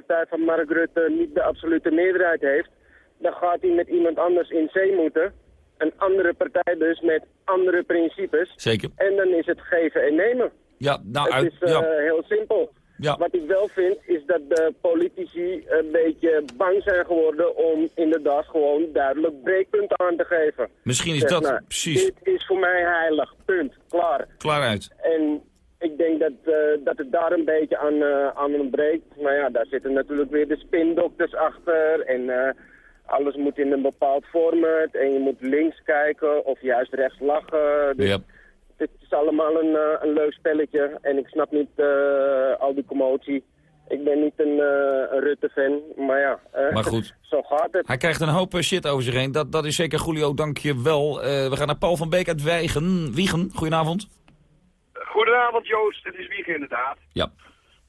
partij van Mark Rutte niet de absolute meerderheid heeft... dan gaat hij met iemand anders in zee moeten. Een andere partij dus met andere principes. Zeker. En dan is het geven en nemen. Ja, nou, het is ja. heel simpel. Ja. Wat ik wel vind is dat de politici een beetje bang zijn geworden om inderdaad gewoon duidelijk breekpunten aan te geven. Misschien is Zeg dat, precies, Dit is voor mij heilig, punt, klaar. klaar uit. En ik denk dat, eh, dat het daar een beetje aan, eh, aan ontbreekt. Maar ja, daar zitten natuurlijk weer de spindokters achter en... eh, alles moet in een bepaald format en je moet links kijken of juist rechts lachen. Dus het is allemaal een, een leuk spelletje en ik snap niet al die commotie. Ik ben niet een, Rutte-fan, maar ja, Maar goed. zo gaat het. Hij krijgt een hoop shit over zich heen. Dat, dat is zeker Julio, dank je wel. We gaan naar Paul van Beek uit Wijgen. Wiegen, goedenavond. Goedenavond Joost, het is Wiegen inderdaad. Ja.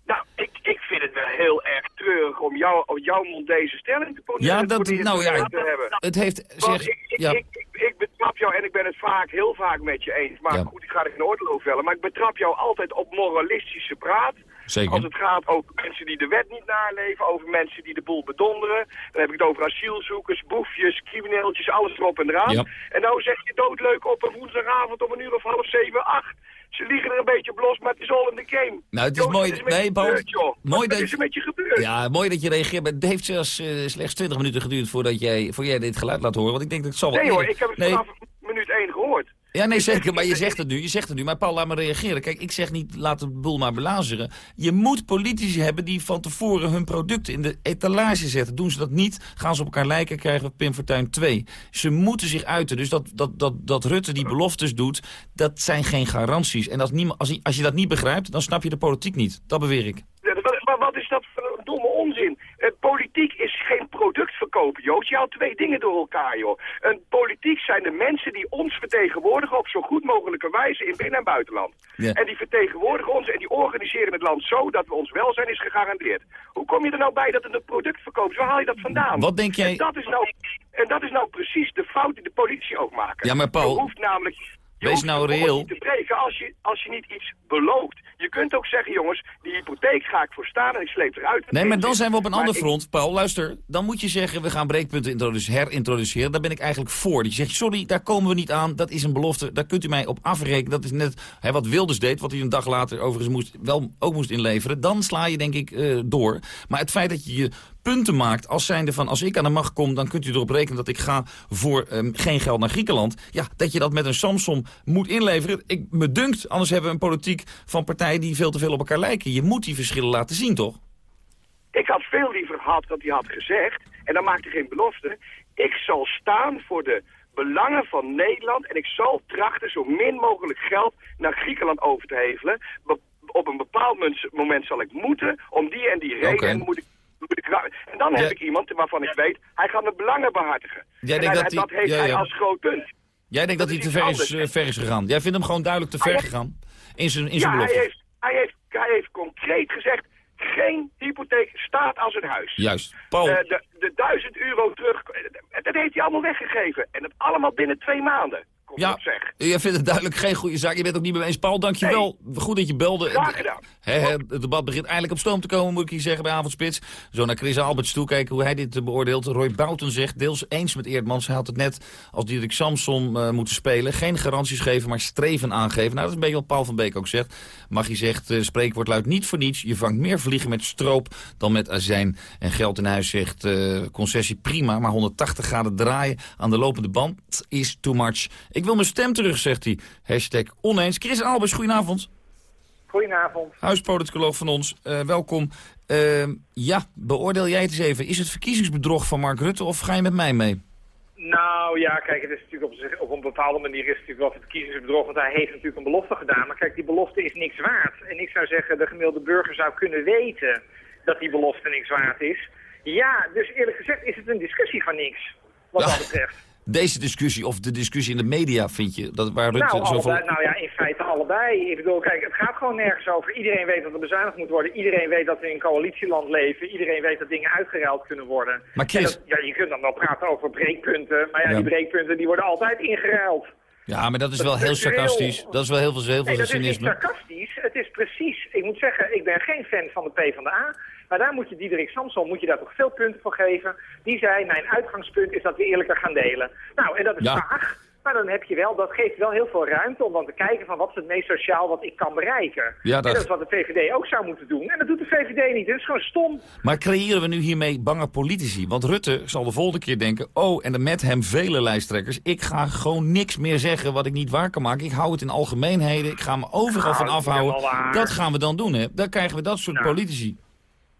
Nou, ik, ik vind het wel heel erg treurig om jou, om jouw mond deze stelling te poneren. Ja, dat, nou te ja, hebben. het heeft, zeg, ik, ik, ja. ik, ik, ik betrap jou, en ik ben het vaak, heel vaak met je eens, maar Ja. goed, ik ga er geen oordeel over vellen, maar ik betrap jou altijd op moralistische praat. Zeker. Als het gaat over mensen die de wet niet naleven, over mensen die de boel bedonderen. Dan heb ik het over asielzoekers, boefjes, crimineeltjes, alles erop en eraan. Ja. En nou zeg je doodleuk op een woensdagavond om een uur of half zeven, acht. Ze liggen er een beetje op los, maar het is all in the game. Nou, het is Joost, mooi. is met nee, gebeurd, joh? Mooi dat is er met je gebeurd? Ja, mooi dat je reageert. Maar het heeft zelfs eh, slechts 20 minuten geduurd voordat jij, voor jij dit geluid laat horen. Want ik denk dat het zal wel Nee hoor, ik heb het Nee. vanaf minuut één gehoord. Ja, nee, zeker. Maar je zegt het nu. Je zegt het nu. Maar Paul, laat me reageren. Kijk, ik zeg niet, laat de boel maar belazeren. Je moet politici hebben die van tevoren hun producten in de etalage zetten. Doen ze dat niet, gaan ze op elkaar lijken, krijgen we Pim Fortuyn 2. Ze moeten zich uiten. Dus dat, dat, dat, dat Rutte die beloftes doet, dat zijn geen garanties. En als, niemand, als, als je dat niet begrijpt, dan snap je de politiek niet. Dat beweer ik. Ja, Maar wat is dat domme onzin? Eh, politiek is geen product verkopen, Joost. Je haalt twee dingen door elkaar, joh. Een politiek zijn de mensen die ons vertegenwoordigen op zo goed mogelijke wijze in binnen- en buitenland. En die vertegenwoordigen ons en die organiseren het land zo dat we ons welzijn is gegarandeerd. Hoe kom je er nou bij dat het een product verkoopt? is? Waar haal je dat vandaan? Wat denk jij- En dat is nou, en dat is nou precies de fout die de politici ook maken. Ja, maar Paul, Je hoeft namelijk... Wees nou reëel. niet te breken als je, als je niet iets belooft. Je kunt ook zeggen, jongens, die hypotheek ga ik voor staan en ik sleep eruit. Nee, maar dan zijn we op een Maar ander ik- front. Paul, luister. Dan moet je zeggen, we gaan breekpunten introduce- herintroduceren. Daar ben ik eigenlijk voor. Dat je zegt, sorry, daar komen we niet aan. Dat is een belofte. Daar kunt u mij op afrekenen. Dat is net hè, wat Wilders deed. Wat hij een dag later overigens moest, wel ook moest inleveren. Dan sla je denk ik eh, door. Maar het feit dat je je punten maakt als zijnde van... als ik aan de macht kom, dan kunt u erop rekenen dat ik ga voor ehm, geen geld naar Griekenland. Ja, dat je dat met een Samsung moet inleveren. Ik, me dunkt, anders hebben we een politiek van partijen die veel te veel op elkaar lijken. Je moet die verschillen laten zien, toch? Ik had veel liever gehad dat hij had gezegd, en dan maakte geen belofte, ik zal staan voor de belangen van Nederland en ik zal trachten zo min mogelijk geld naar Griekenland over te hevelen. Be- op een bepaald moment zal ik moeten, om die en die reden, moet ik, en dan heb Ja. ik iemand waarvan ik weet, hij gaat mijn belangen behartigen. Jij en denkt hij- dat dat hij- heeft ja, hij ja. als groot punt. Jij denkt dat, hij te ver is, eh, ver is gegaan. Jij vindt hem gewoon duidelijk te ver Hij- gegaan in zijn, in Ja, zijn hij belofte. heeft, hij, heeft, hij heeft concreet gezegd, geen hypotheek staat als een huis. Juist. Paul, Eh, de, de 1000 euro terug, dat heeft hij allemaal weggegeven. En dat allemaal binnen twee maanden. Kom ja, op zeg. jij vindt het duidelijk geen goede zaak. Je bent ook niet mee eens. Paul, dankjewel. Goed dat je belde. Graag gedaan. Het debat begint eigenlijk op stoom te komen, moet ik hier zeggen, bij Avondspits. Zo naar Chris Alberts toe kijken hoe hij dit eh, beoordeelt. Roy Bouten zegt, deels eens met Eerdmans. Hij had het net als Dirk Samson eh, moeten spelen. Geen garanties geven, maar streven aangeven. Nou, dat is een beetje wat Paul van Beek ook zegt. Maggie zegt, eh spreekwoord luidt niet voor niets. Je vangt meer vliegen met stroop dan met azijn. En geld in huis zegt, concessie prima, maar 180 graden draaien aan de lopende band is too much. Ik wil mijn stem terug, zegt hij. Hashtag oneens. Chris Albers, goedenavond. Goedenavond. Huispoliticoloog van ons, eh, welkom. Eh, ja, beoordeel jij het eens even. Is het verkiezingsbedrog van Mark Rutte of ga je met mij mee? Nou ja, kijk, het is natuurlijk op, zich, op een bepaalde manier is het natuurlijk wel verkiezingsbedrog, want hij heeft natuurlijk een belofte gedaan. Maar kijk, die belofte is niks waard. En ik zou zeggen, de gemiddelde burger zou kunnen weten dat die belofte niks waard is. Ja, dus eerlijk gezegd is het een discussie van niks, wat dat betreft. Deze discussie of de discussie in de media, vind je? Dat, waar Rutte Nou, zoveel... allebei, nou ja, in feite allebei. Ik bedoel, kijk, het gaat gewoon nergens over. Iedereen weet dat er bezuinigd moet worden. Iedereen weet dat we in een coalitieland leven. Iedereen weet dat dingen uitgeruild kunnen worden. Maar Chris- dat- ja, je kunt dan wel praten over breekpunten. Maar ja, Ja. die breekpunten die worden altijd ingeruild. Ja, maar dat is wel heel sarcastisch. Dat is wel heel veel, heel veel Nee, dat is sarcastisch. Het is precies. Ik moet zeggen, ik ben geen fan van de PvdA. Maar daar moet je Diederik Samson moet je daar toch veel punten voor geven. Die zei, mijn uitgangspunt is dat we eerlijker gaan delen. Nou, en dat is Ja. vaag. Maar dan heb je wel, dat geeft wel heel veel ruimte om dan te kijken van wat is het meest sociaal wat ik kan bereiken. Ja, En dat- dat is wat de VVD ook zou moeten doen. En dat doet de VVD niet. Dat is gewoon stom. Maar creëren we nu hiermee bange politici? Want Rutte zal de volgende keer denken... oh, en er met hem vele lijsttrekkers... ik ga gewoon niks meer zeggen wat ik niet waar kan maken. Ik hou het in algemeenheden. Ik ga me overal Nou, van dat afhouden. Dat gaan we dan doen, hè? Dan krijgen we dat soort politici.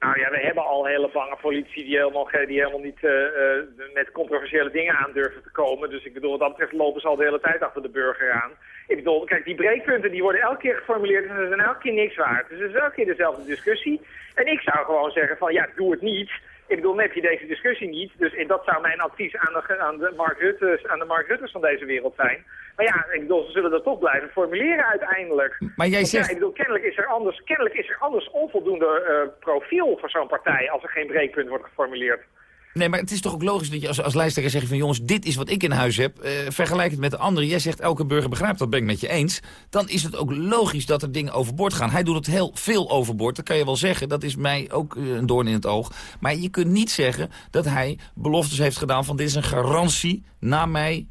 Nou ja, we hebben al hele bange politici die helemaal, die helemaal niet eh, eh, met controversiële dingen aan durven te komen. Dus ik bedoel, wat dat betreft lopen ze al de hele tijd achter de burger aan. Ik bedoel, kijk, die breekpunten die worden elke keer geformuleerd en ze zijn elke keer niks waard. Dus het is elke keer dezelfde discussie. En ik zou gewoon zeggen van, ja, doe het niet. Ik bedoel, dan heb je deze discussie niet. Dus en dat zou mijn advies aan de, aan de Mark aan de Mark Rutte's van deze wereld zijn. Maar ja, ik bedoel, ze zullen dat toch blijven formuleren uiteindelijk. Maar jij zegt- Ja, ik bedoel, kennelijk is er anders, kennelijk is er anders onvoldoende eh, profiel voor zo'n partij als er geen breekpunt wordt geformuleerd. Nee, maar het is toch ook logisch dat je als, als lijsttrekker zegt van... jongens, dit is wat ik in huis heb. eh, vergelijk het met de anderen. Jij zegt elke burger begrijpt dat, ben ik met je eens. Dan is het ook logisch dat er dingen overboord gaan. Hij doet het heel veel overboord, dat kan je wel zeggen. Dat is mij ook eh, een doorn in het oog. Maar je kunt niet zeggen dat hij beloftes heeft gedaan van... dit is een garantie na mij...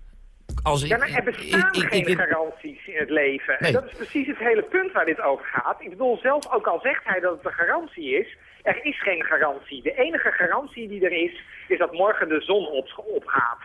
Als Ja, maar er bestaan ik- ik- geen garanties in het leven. Nee. En dat is precies het hele punt waar dit over gaat. Ik bedoel, zelfs ook al zegt hij dat het een garantie is, er is geen garantie. De enige garantie die er is, is dat morgen de zon op, opgaat.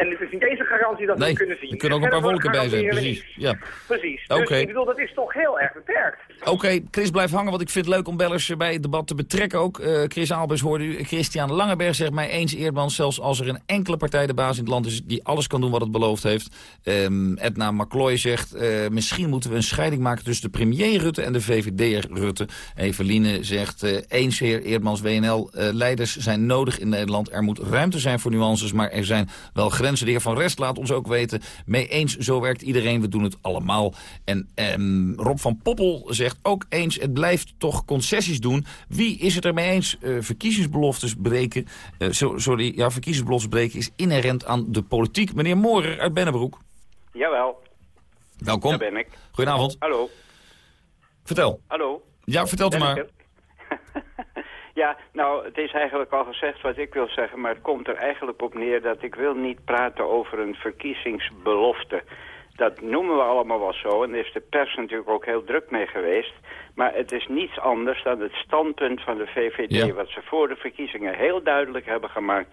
En het is niet eens een garantie dat we Nee, kunnen zien. er kunnen ook een paar wolken bij zijn, precies. Ja. Precies. Oké. Dus ik bedoel, dat is toch heel erg beperkt. Oké, Chris blijft hangen, want ik vind het leuk om bellers bij het debat te betrekken ook. Eh, Chris Albers hoorde u. Christian Langeberg zegt mij eens Eerdmans, zelfs als er een enkele partij de baas in het land is... die alles kan doen wat het beloofd heeft. Ehm, Edna McCloy zegt, eh, misschien moeten we een scheiding maken tussen de premier Rutte en de VVD'er Rutte. Eveline zegt, eh, eens heer Eerdmans, WNL-leiders zijn nodig in Nederland. Er moet ruimte zijn voor nuances, maar er zijn wel grenzen. De heer Van Rest laat ons ook weten, mee eens, zo werkt iedereen, we doen het allemaal. En ehm, Rob van Poppel zegt ook eens, het blijft toch concessies doen. Wie is het ermee eens? Eh, verkiezingsbeloftes breken, eh, so- sorry, ja, verkiezingsbeloftes breken is inherent aan de politiek. Meneer Moorer uit Bennebroek, Jawel, welkom. daar ben ik. Goedenavond. Hallo. Vertel. Hallo. Ja, Ben ik maar. Ja, nou, het is eigenlijk al gezegd wat ik wil zeggen, maar het komt er eigenlijk op neer dat ik wil niet praten over een verkiezingsbelofte. Dat noemen we allemaal wel zo en daar is de pers natuurlijk ook heel druk mee geweest. Maar het is niets anders dan het standpunt van de VVD, Ja. wat ze voor de verkiezingen heel duidelijk hebben gemaakt.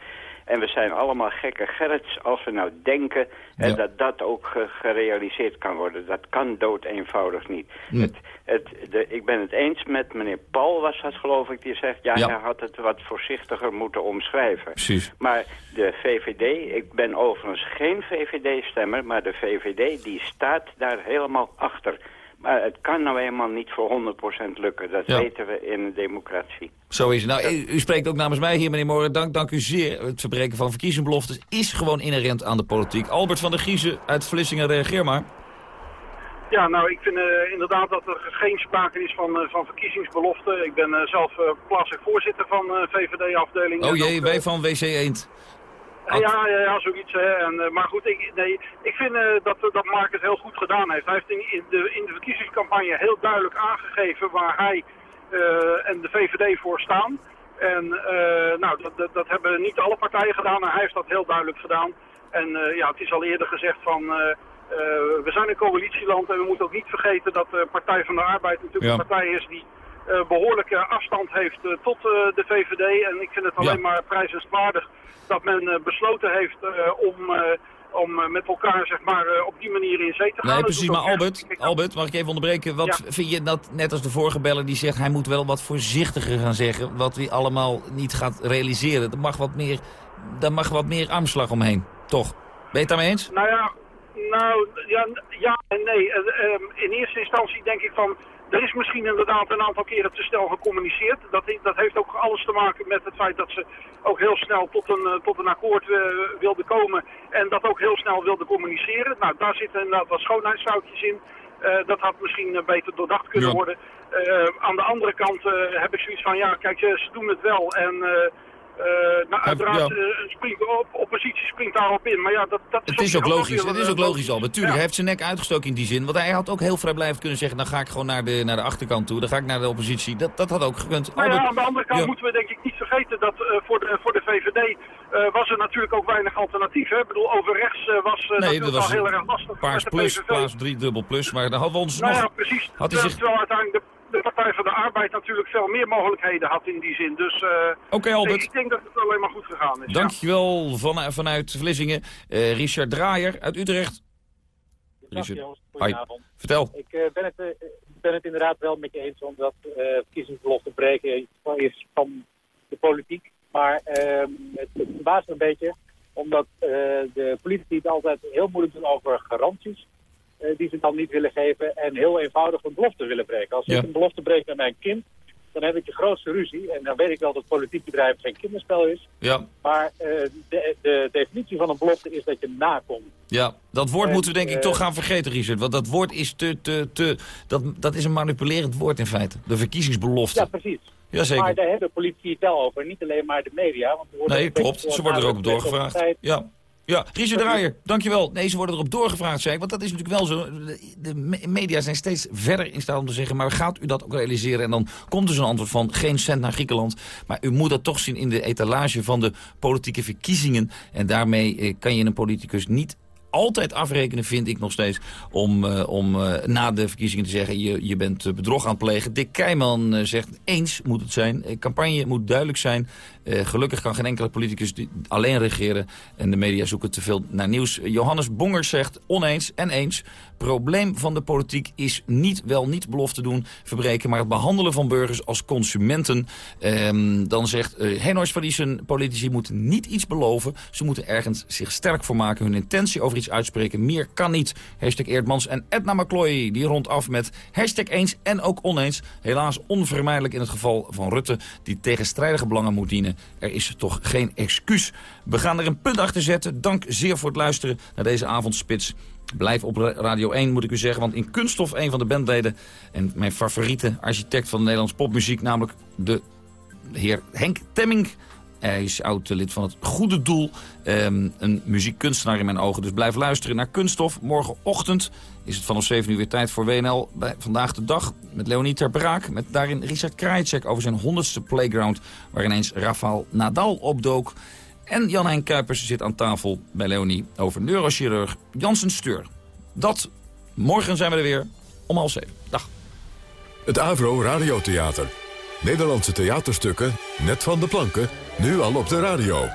En we zijn allemaal gekke gerrits als we nou denken eh, Ja. dat dat ook ge- gerealiseerd kan worden. Dat kan dood eenvoudig niet. Het, het, de, ik ben het eens met meneer Paul, was dat geloof ik, die zegt... ja, Ja. hij had het wat voorzichtiger moeten omschrijven. Precies. Maar de VVD, ik ben overigens geen VVD-stemmer... maar de VVD die staat daar helemaal achter. Maar het kan nou eenmaal niet voor 100% lukken. Dat Ja. weten we in een democratie. Zo is het. Nou, u, u spreekt ook namens mij hier, meneer Moorer. Dank, dank u zeer. Het verbreken van verkiezingsbeloftes is gewoon inherent aan de politiek. Albert van der Giezen uit Vlissingen, reageer maar. Ja, nou, ik vind eh, inderdaad dat er geen sprake is van, eh, van verkiezingsbeloften. Ik ben eh, zelf eh, plaatselijk voorzitter van eh VVD-afdeling. Oh jee, wij van WC Eend. Ja, ja, ja, zoiets. Hè. En, eh, maar goed, ik, nee, ik vind eh, dat, dat Mark het heel goed gedaan heeft. Hij heeft in, in, de, in de verkiezingscampagne heel duidelijk aangegeven waar hij eh, en de VVD voor staan. En nou, dat, dat, dat hebben niet alle partijen gedaan en hij heeft dat heel duidelijk gedaan. En ja, het is al eerder gezegd van... we zijn een coalitieland en we moeten ook niet vergeten dat de Partij van de Arbeid natuurlijk Ja. een partij is die behoorlijke afstand heeft eh, tot eh, de VVD. En ik vind het alleen maar prijzenswaardig dat men eh, besloten heeft eh, om, eh, om eh, met elkaar zeg maar, eh, op die manier in zee te gaan. Nee, precies. Maar echt- Albert, Albert, mag ik even onderbreken? Wat Ja. vind je dat, net als de vorige beller die zegt... hij moet wel wat voorzichtiger gaan zeggen... wat hij allemaal niet gaat realiseren. Er mag wat meer, daar mag wat meer armslag omheen. Toch? Ben je het daarmee eens? Nou ja, nou, ja, ja en nee. Eh, in eerste instantie denk ik van... er is misschien inderdaad een aantal keren te snel gecommuniceerd. Dat, dat heeft ook alles te maken met het feit dat ze ook heel snel tot een, eh, tot een akkoord uh, wilden komen. En dat ook heel snel wilden communiceren. Nou, daar zitten inderdaad wat schoonheidsfoutjes in. Uh, dat had misschien beter doordacht kunnen worden. aan de andere kant heb ik zoiets van, ja, kijk, ze doen het wel. En uh, nou, uiteraard, ja. springt op, oppositie springt daarop in. Maar ja, dat, dat is het is ook logisch. Het is ook logisch al. Natuurlijk, hij heeft zijn nek uitgestoken in die zin. Want hij had ook heel vrijblijvend kunnen zeggen... dan ga ik gewoon naar de, naar de achterkant toe. Dan ga ik naar de oppositie. Dat, dat had ook gekund. Nou ja, aan de andere kant moeten we denk ik niet vergeten... dat uh, voor, de, voor de VVD was er natuurlijk ook weinig alternatief. Hè? Ik bedoel, over rechts was nee, dat, was wel heel erg lastig. Paars plus, plaats drie dubbel plus. Maar dan hadden we ons nou, nog... Ja, precies. Had hij zich... Terwijl uiteindelijk de de Partij van de Arbeid natuurlijk veel meer mogelijkheden had in die zin. Dus uh, okay, Albert. ik denk dat het alleen maar goed gegaan is. Dankjewel ja. van, vanuit Vlissingen. Uh, Richard Draaier uit Utrecht. Goedenavond. Vertel. Ik uh, ben, het, ben het inderdaad wel met je eens omdat verkiezingsbelofte breken is van de politiek. Maar ehm, het, het verbaast me een beetje omdat de politici het altijd heel moeilijk doen over garanties. Uh, die ze dan niet willen geven en heel eenvoudig een belofte willen breken. Als ja. ik een belofte breek met mijn kind, dan heb ik de grootste ruzie. En dan weet ik wel dat politiek bedrijf geen kinderspel is. Ja. Maar uh, de, de, definitie van een belofte is dat je nakomt. Ja, dat woord en, moeten we denk ik uh, toch gaan vergeten, Richard. Want dat woord is te, te, te dat, dat is een manipulerend woord in feite. De verkiezingsbelofte. Ja, precies. Jazeker. Maar daar hebben politici het wel over. Niet alleen maar de media. Want nee, klopt. Ze worden er ook op doorgevraagd. Ja. Ja, Richard Draaier, dankjewel. Nee, ze worden erop doorgevraagd, zei ik. Want dat is natuurlijk wel zo. De media zijn steeds verder in staat om te zeggen... maar gaat u dat ook realiseren? En dan komt dus een antwoord van geen cent naar Griekenland. Maar u moet dat toch zien in de etalage van de politieke verkiezingen. En daarmee eh, kan je een politicus niet altijd afrekenen, vind ik nog steeds... om, uh, om uh, na de verkiezingen te zeggen, je, je bent bedrog aan het plegen. Dick Keijman zegt, eens moet het zijn. campagne moet duidelijk zijn. Gelukkig kan geen enkele politicus alleen regeren. En de media zoeken te veel naar nieuws. Johannes Bongers zegt, oneens en eens. Probleem van de politiek is niet wel niet belofte doen, verbreken... maar het behandelen van burgers als consumenten. Um, dan zegt uh, Henois Verliezen, politici moeten niet iets beloven. Ze moeten ergens zich sterk voor maken, hun intentie over iets uitspreken. Meer kan niet. Hashtag Eerdmans en Edna McCloy, die rond af met hashtag eens en ook oneens. Helaas onvermijdelijk in het geval van Rutte, die tegenstrijdige belangen moet dienen. Er is toch geen excuus. We gaan er een punt achter zetten. Dank zeer voor het luisteren naar deze avondspits. Blijf op Radio 1, moet ik u zeggen. Want in Kunststof, een van de bandleden... en mijn favoriete architect van de Nederlandse popmuziek... namelijk de heer Henk Temming... Hij is oud-lid van het Goede Doel. Um, een muziekkunstenaar in mijn ogen. Dus blijf luisteren naar Kunststof. Morgenochtend is het vanaf 7 uur weer tijd voor WNL. Bij Vandaag de Dag met Leonie Ter Braak. Met daarin Richard Krajicek over zijn honderdste playground... waar ineens Rafael Nadal opdook. En Jan-Hein Kuipers zit aan tafel bij Leonie over neurochirurg Jansen Steur. Dat, morgen zijn we er weer om half zeven. Dag. Het Avro Radiotheater. Nederlandse theaterstukken, net van de planken, nu al op de radio.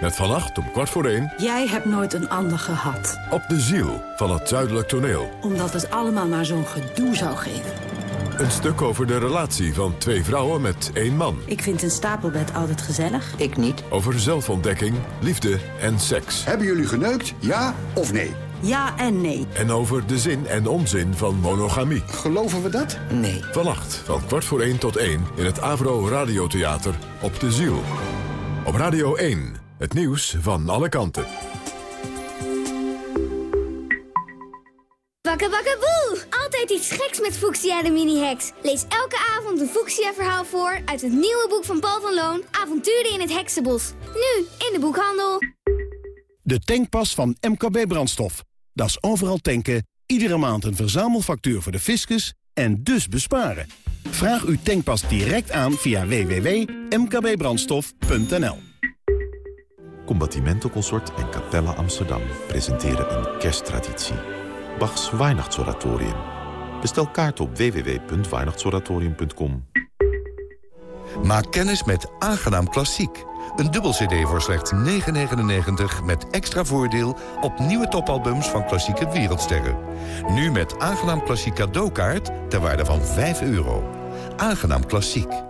Met vannacht om kwart voor één... Jij hebt nooit een ander gehad. Op de ziel van het zuidelijk toneel. Omdat het allemaal maar zo'n gedoe zou geven. Een stuk over de relatie van twee vrouwen met één man. Ik vind een stapelbed altijd gezellig. Ik niet. Over zelfontdekking, liefde en seks. Hebben jullie geneukt, ja of nee? Ja en nee. En over de zin en onzin van monogamie. Geloven we dat? Nee. Vannacht van kwart voor één tot één in het Avro Radiotheater op de Ziel. Op Radio 1, het nieuws van alle kanten. Bakke bakke boe! Altijd iets geks met Fuchsia de mini-heks. Lees elke avond een Fuchsia-verhaal voor uit het nieuwe boek van Paul van Loon... Avonturen in het Heksenbos. Nu in de boekhandel. De tankpas van MKB Brandstof. Dat is overal tanken, iedere maand een verzamelfactuur voor de fiscus en dus besparen. Vraag uw tankpas direct aan via www.mkbbrandstof.nl Combattimento Consort en Capella Amsterdam presenteren een kersttraditie. Bachs Weihnachtsoratorium. Bestel kaart op www.weihnachtsoratorium.com. Maak kennis met Aangenaam Klassiek. Een dubbel cd voor slechts 9,99 met extra voordeel op nieuwe topalbums van klassieke wereldsterren. Nu met Aangenaam Klassiek cadeaukaart ter waarde van 5 euro. Aangenaam Klassiek.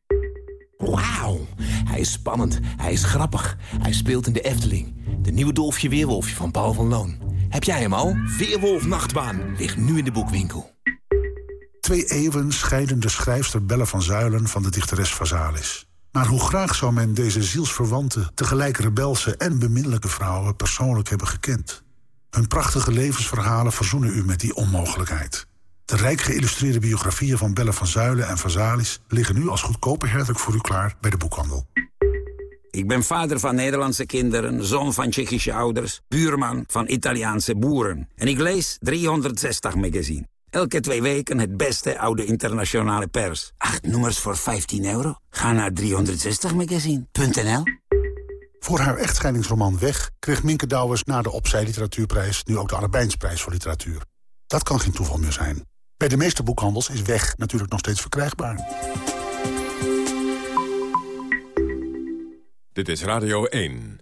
Wauw, hij is spannend, hij is grappig, hij speelt in de Efteling. De nieuwe Dolfje Weerwolfje van Paul van Loon. Heb jij hem al? Weerwolf Nachtbaan ligt nu in de boekwinkel. Twee eeuwen scheiden de schrijfster Belle van Zuilen van de dichteres Vazalis. Maar hoe graag zou men deze zielsverwante, tegelijk rebelse en beminnelijke vrouwen persoonlijk hebben gekend. Hun prachtige levensverhalen verzoenen u met die onmogelijkheid. De rijk geïllustreerde biografieën van Belle van Zuilen en Vazalis... liggen nu als goedkope hertog voor u klaar bij de boekhandel. Ik ben vader van Nederlandse kinderen, zoon van Tsjechische ouders... buurman van Italiaanse boeren. En ik lees 360 magazine. Elke twee weken het beste oude internationale pers. Acht nummers voor 15 euro? Ga naar 360magazine.nl Voor haar echtscheidingsroman Weg kreeg Minke Douwers... na de Opzij Literatuurprijs nu ook de Arabijnsprijs voor literatuur. Dat kan geen toeval meer zijn. Bij de meeste boekhandels is Weg natuurlijk nog steeds verkrijgbaar. Dit is Radio 1.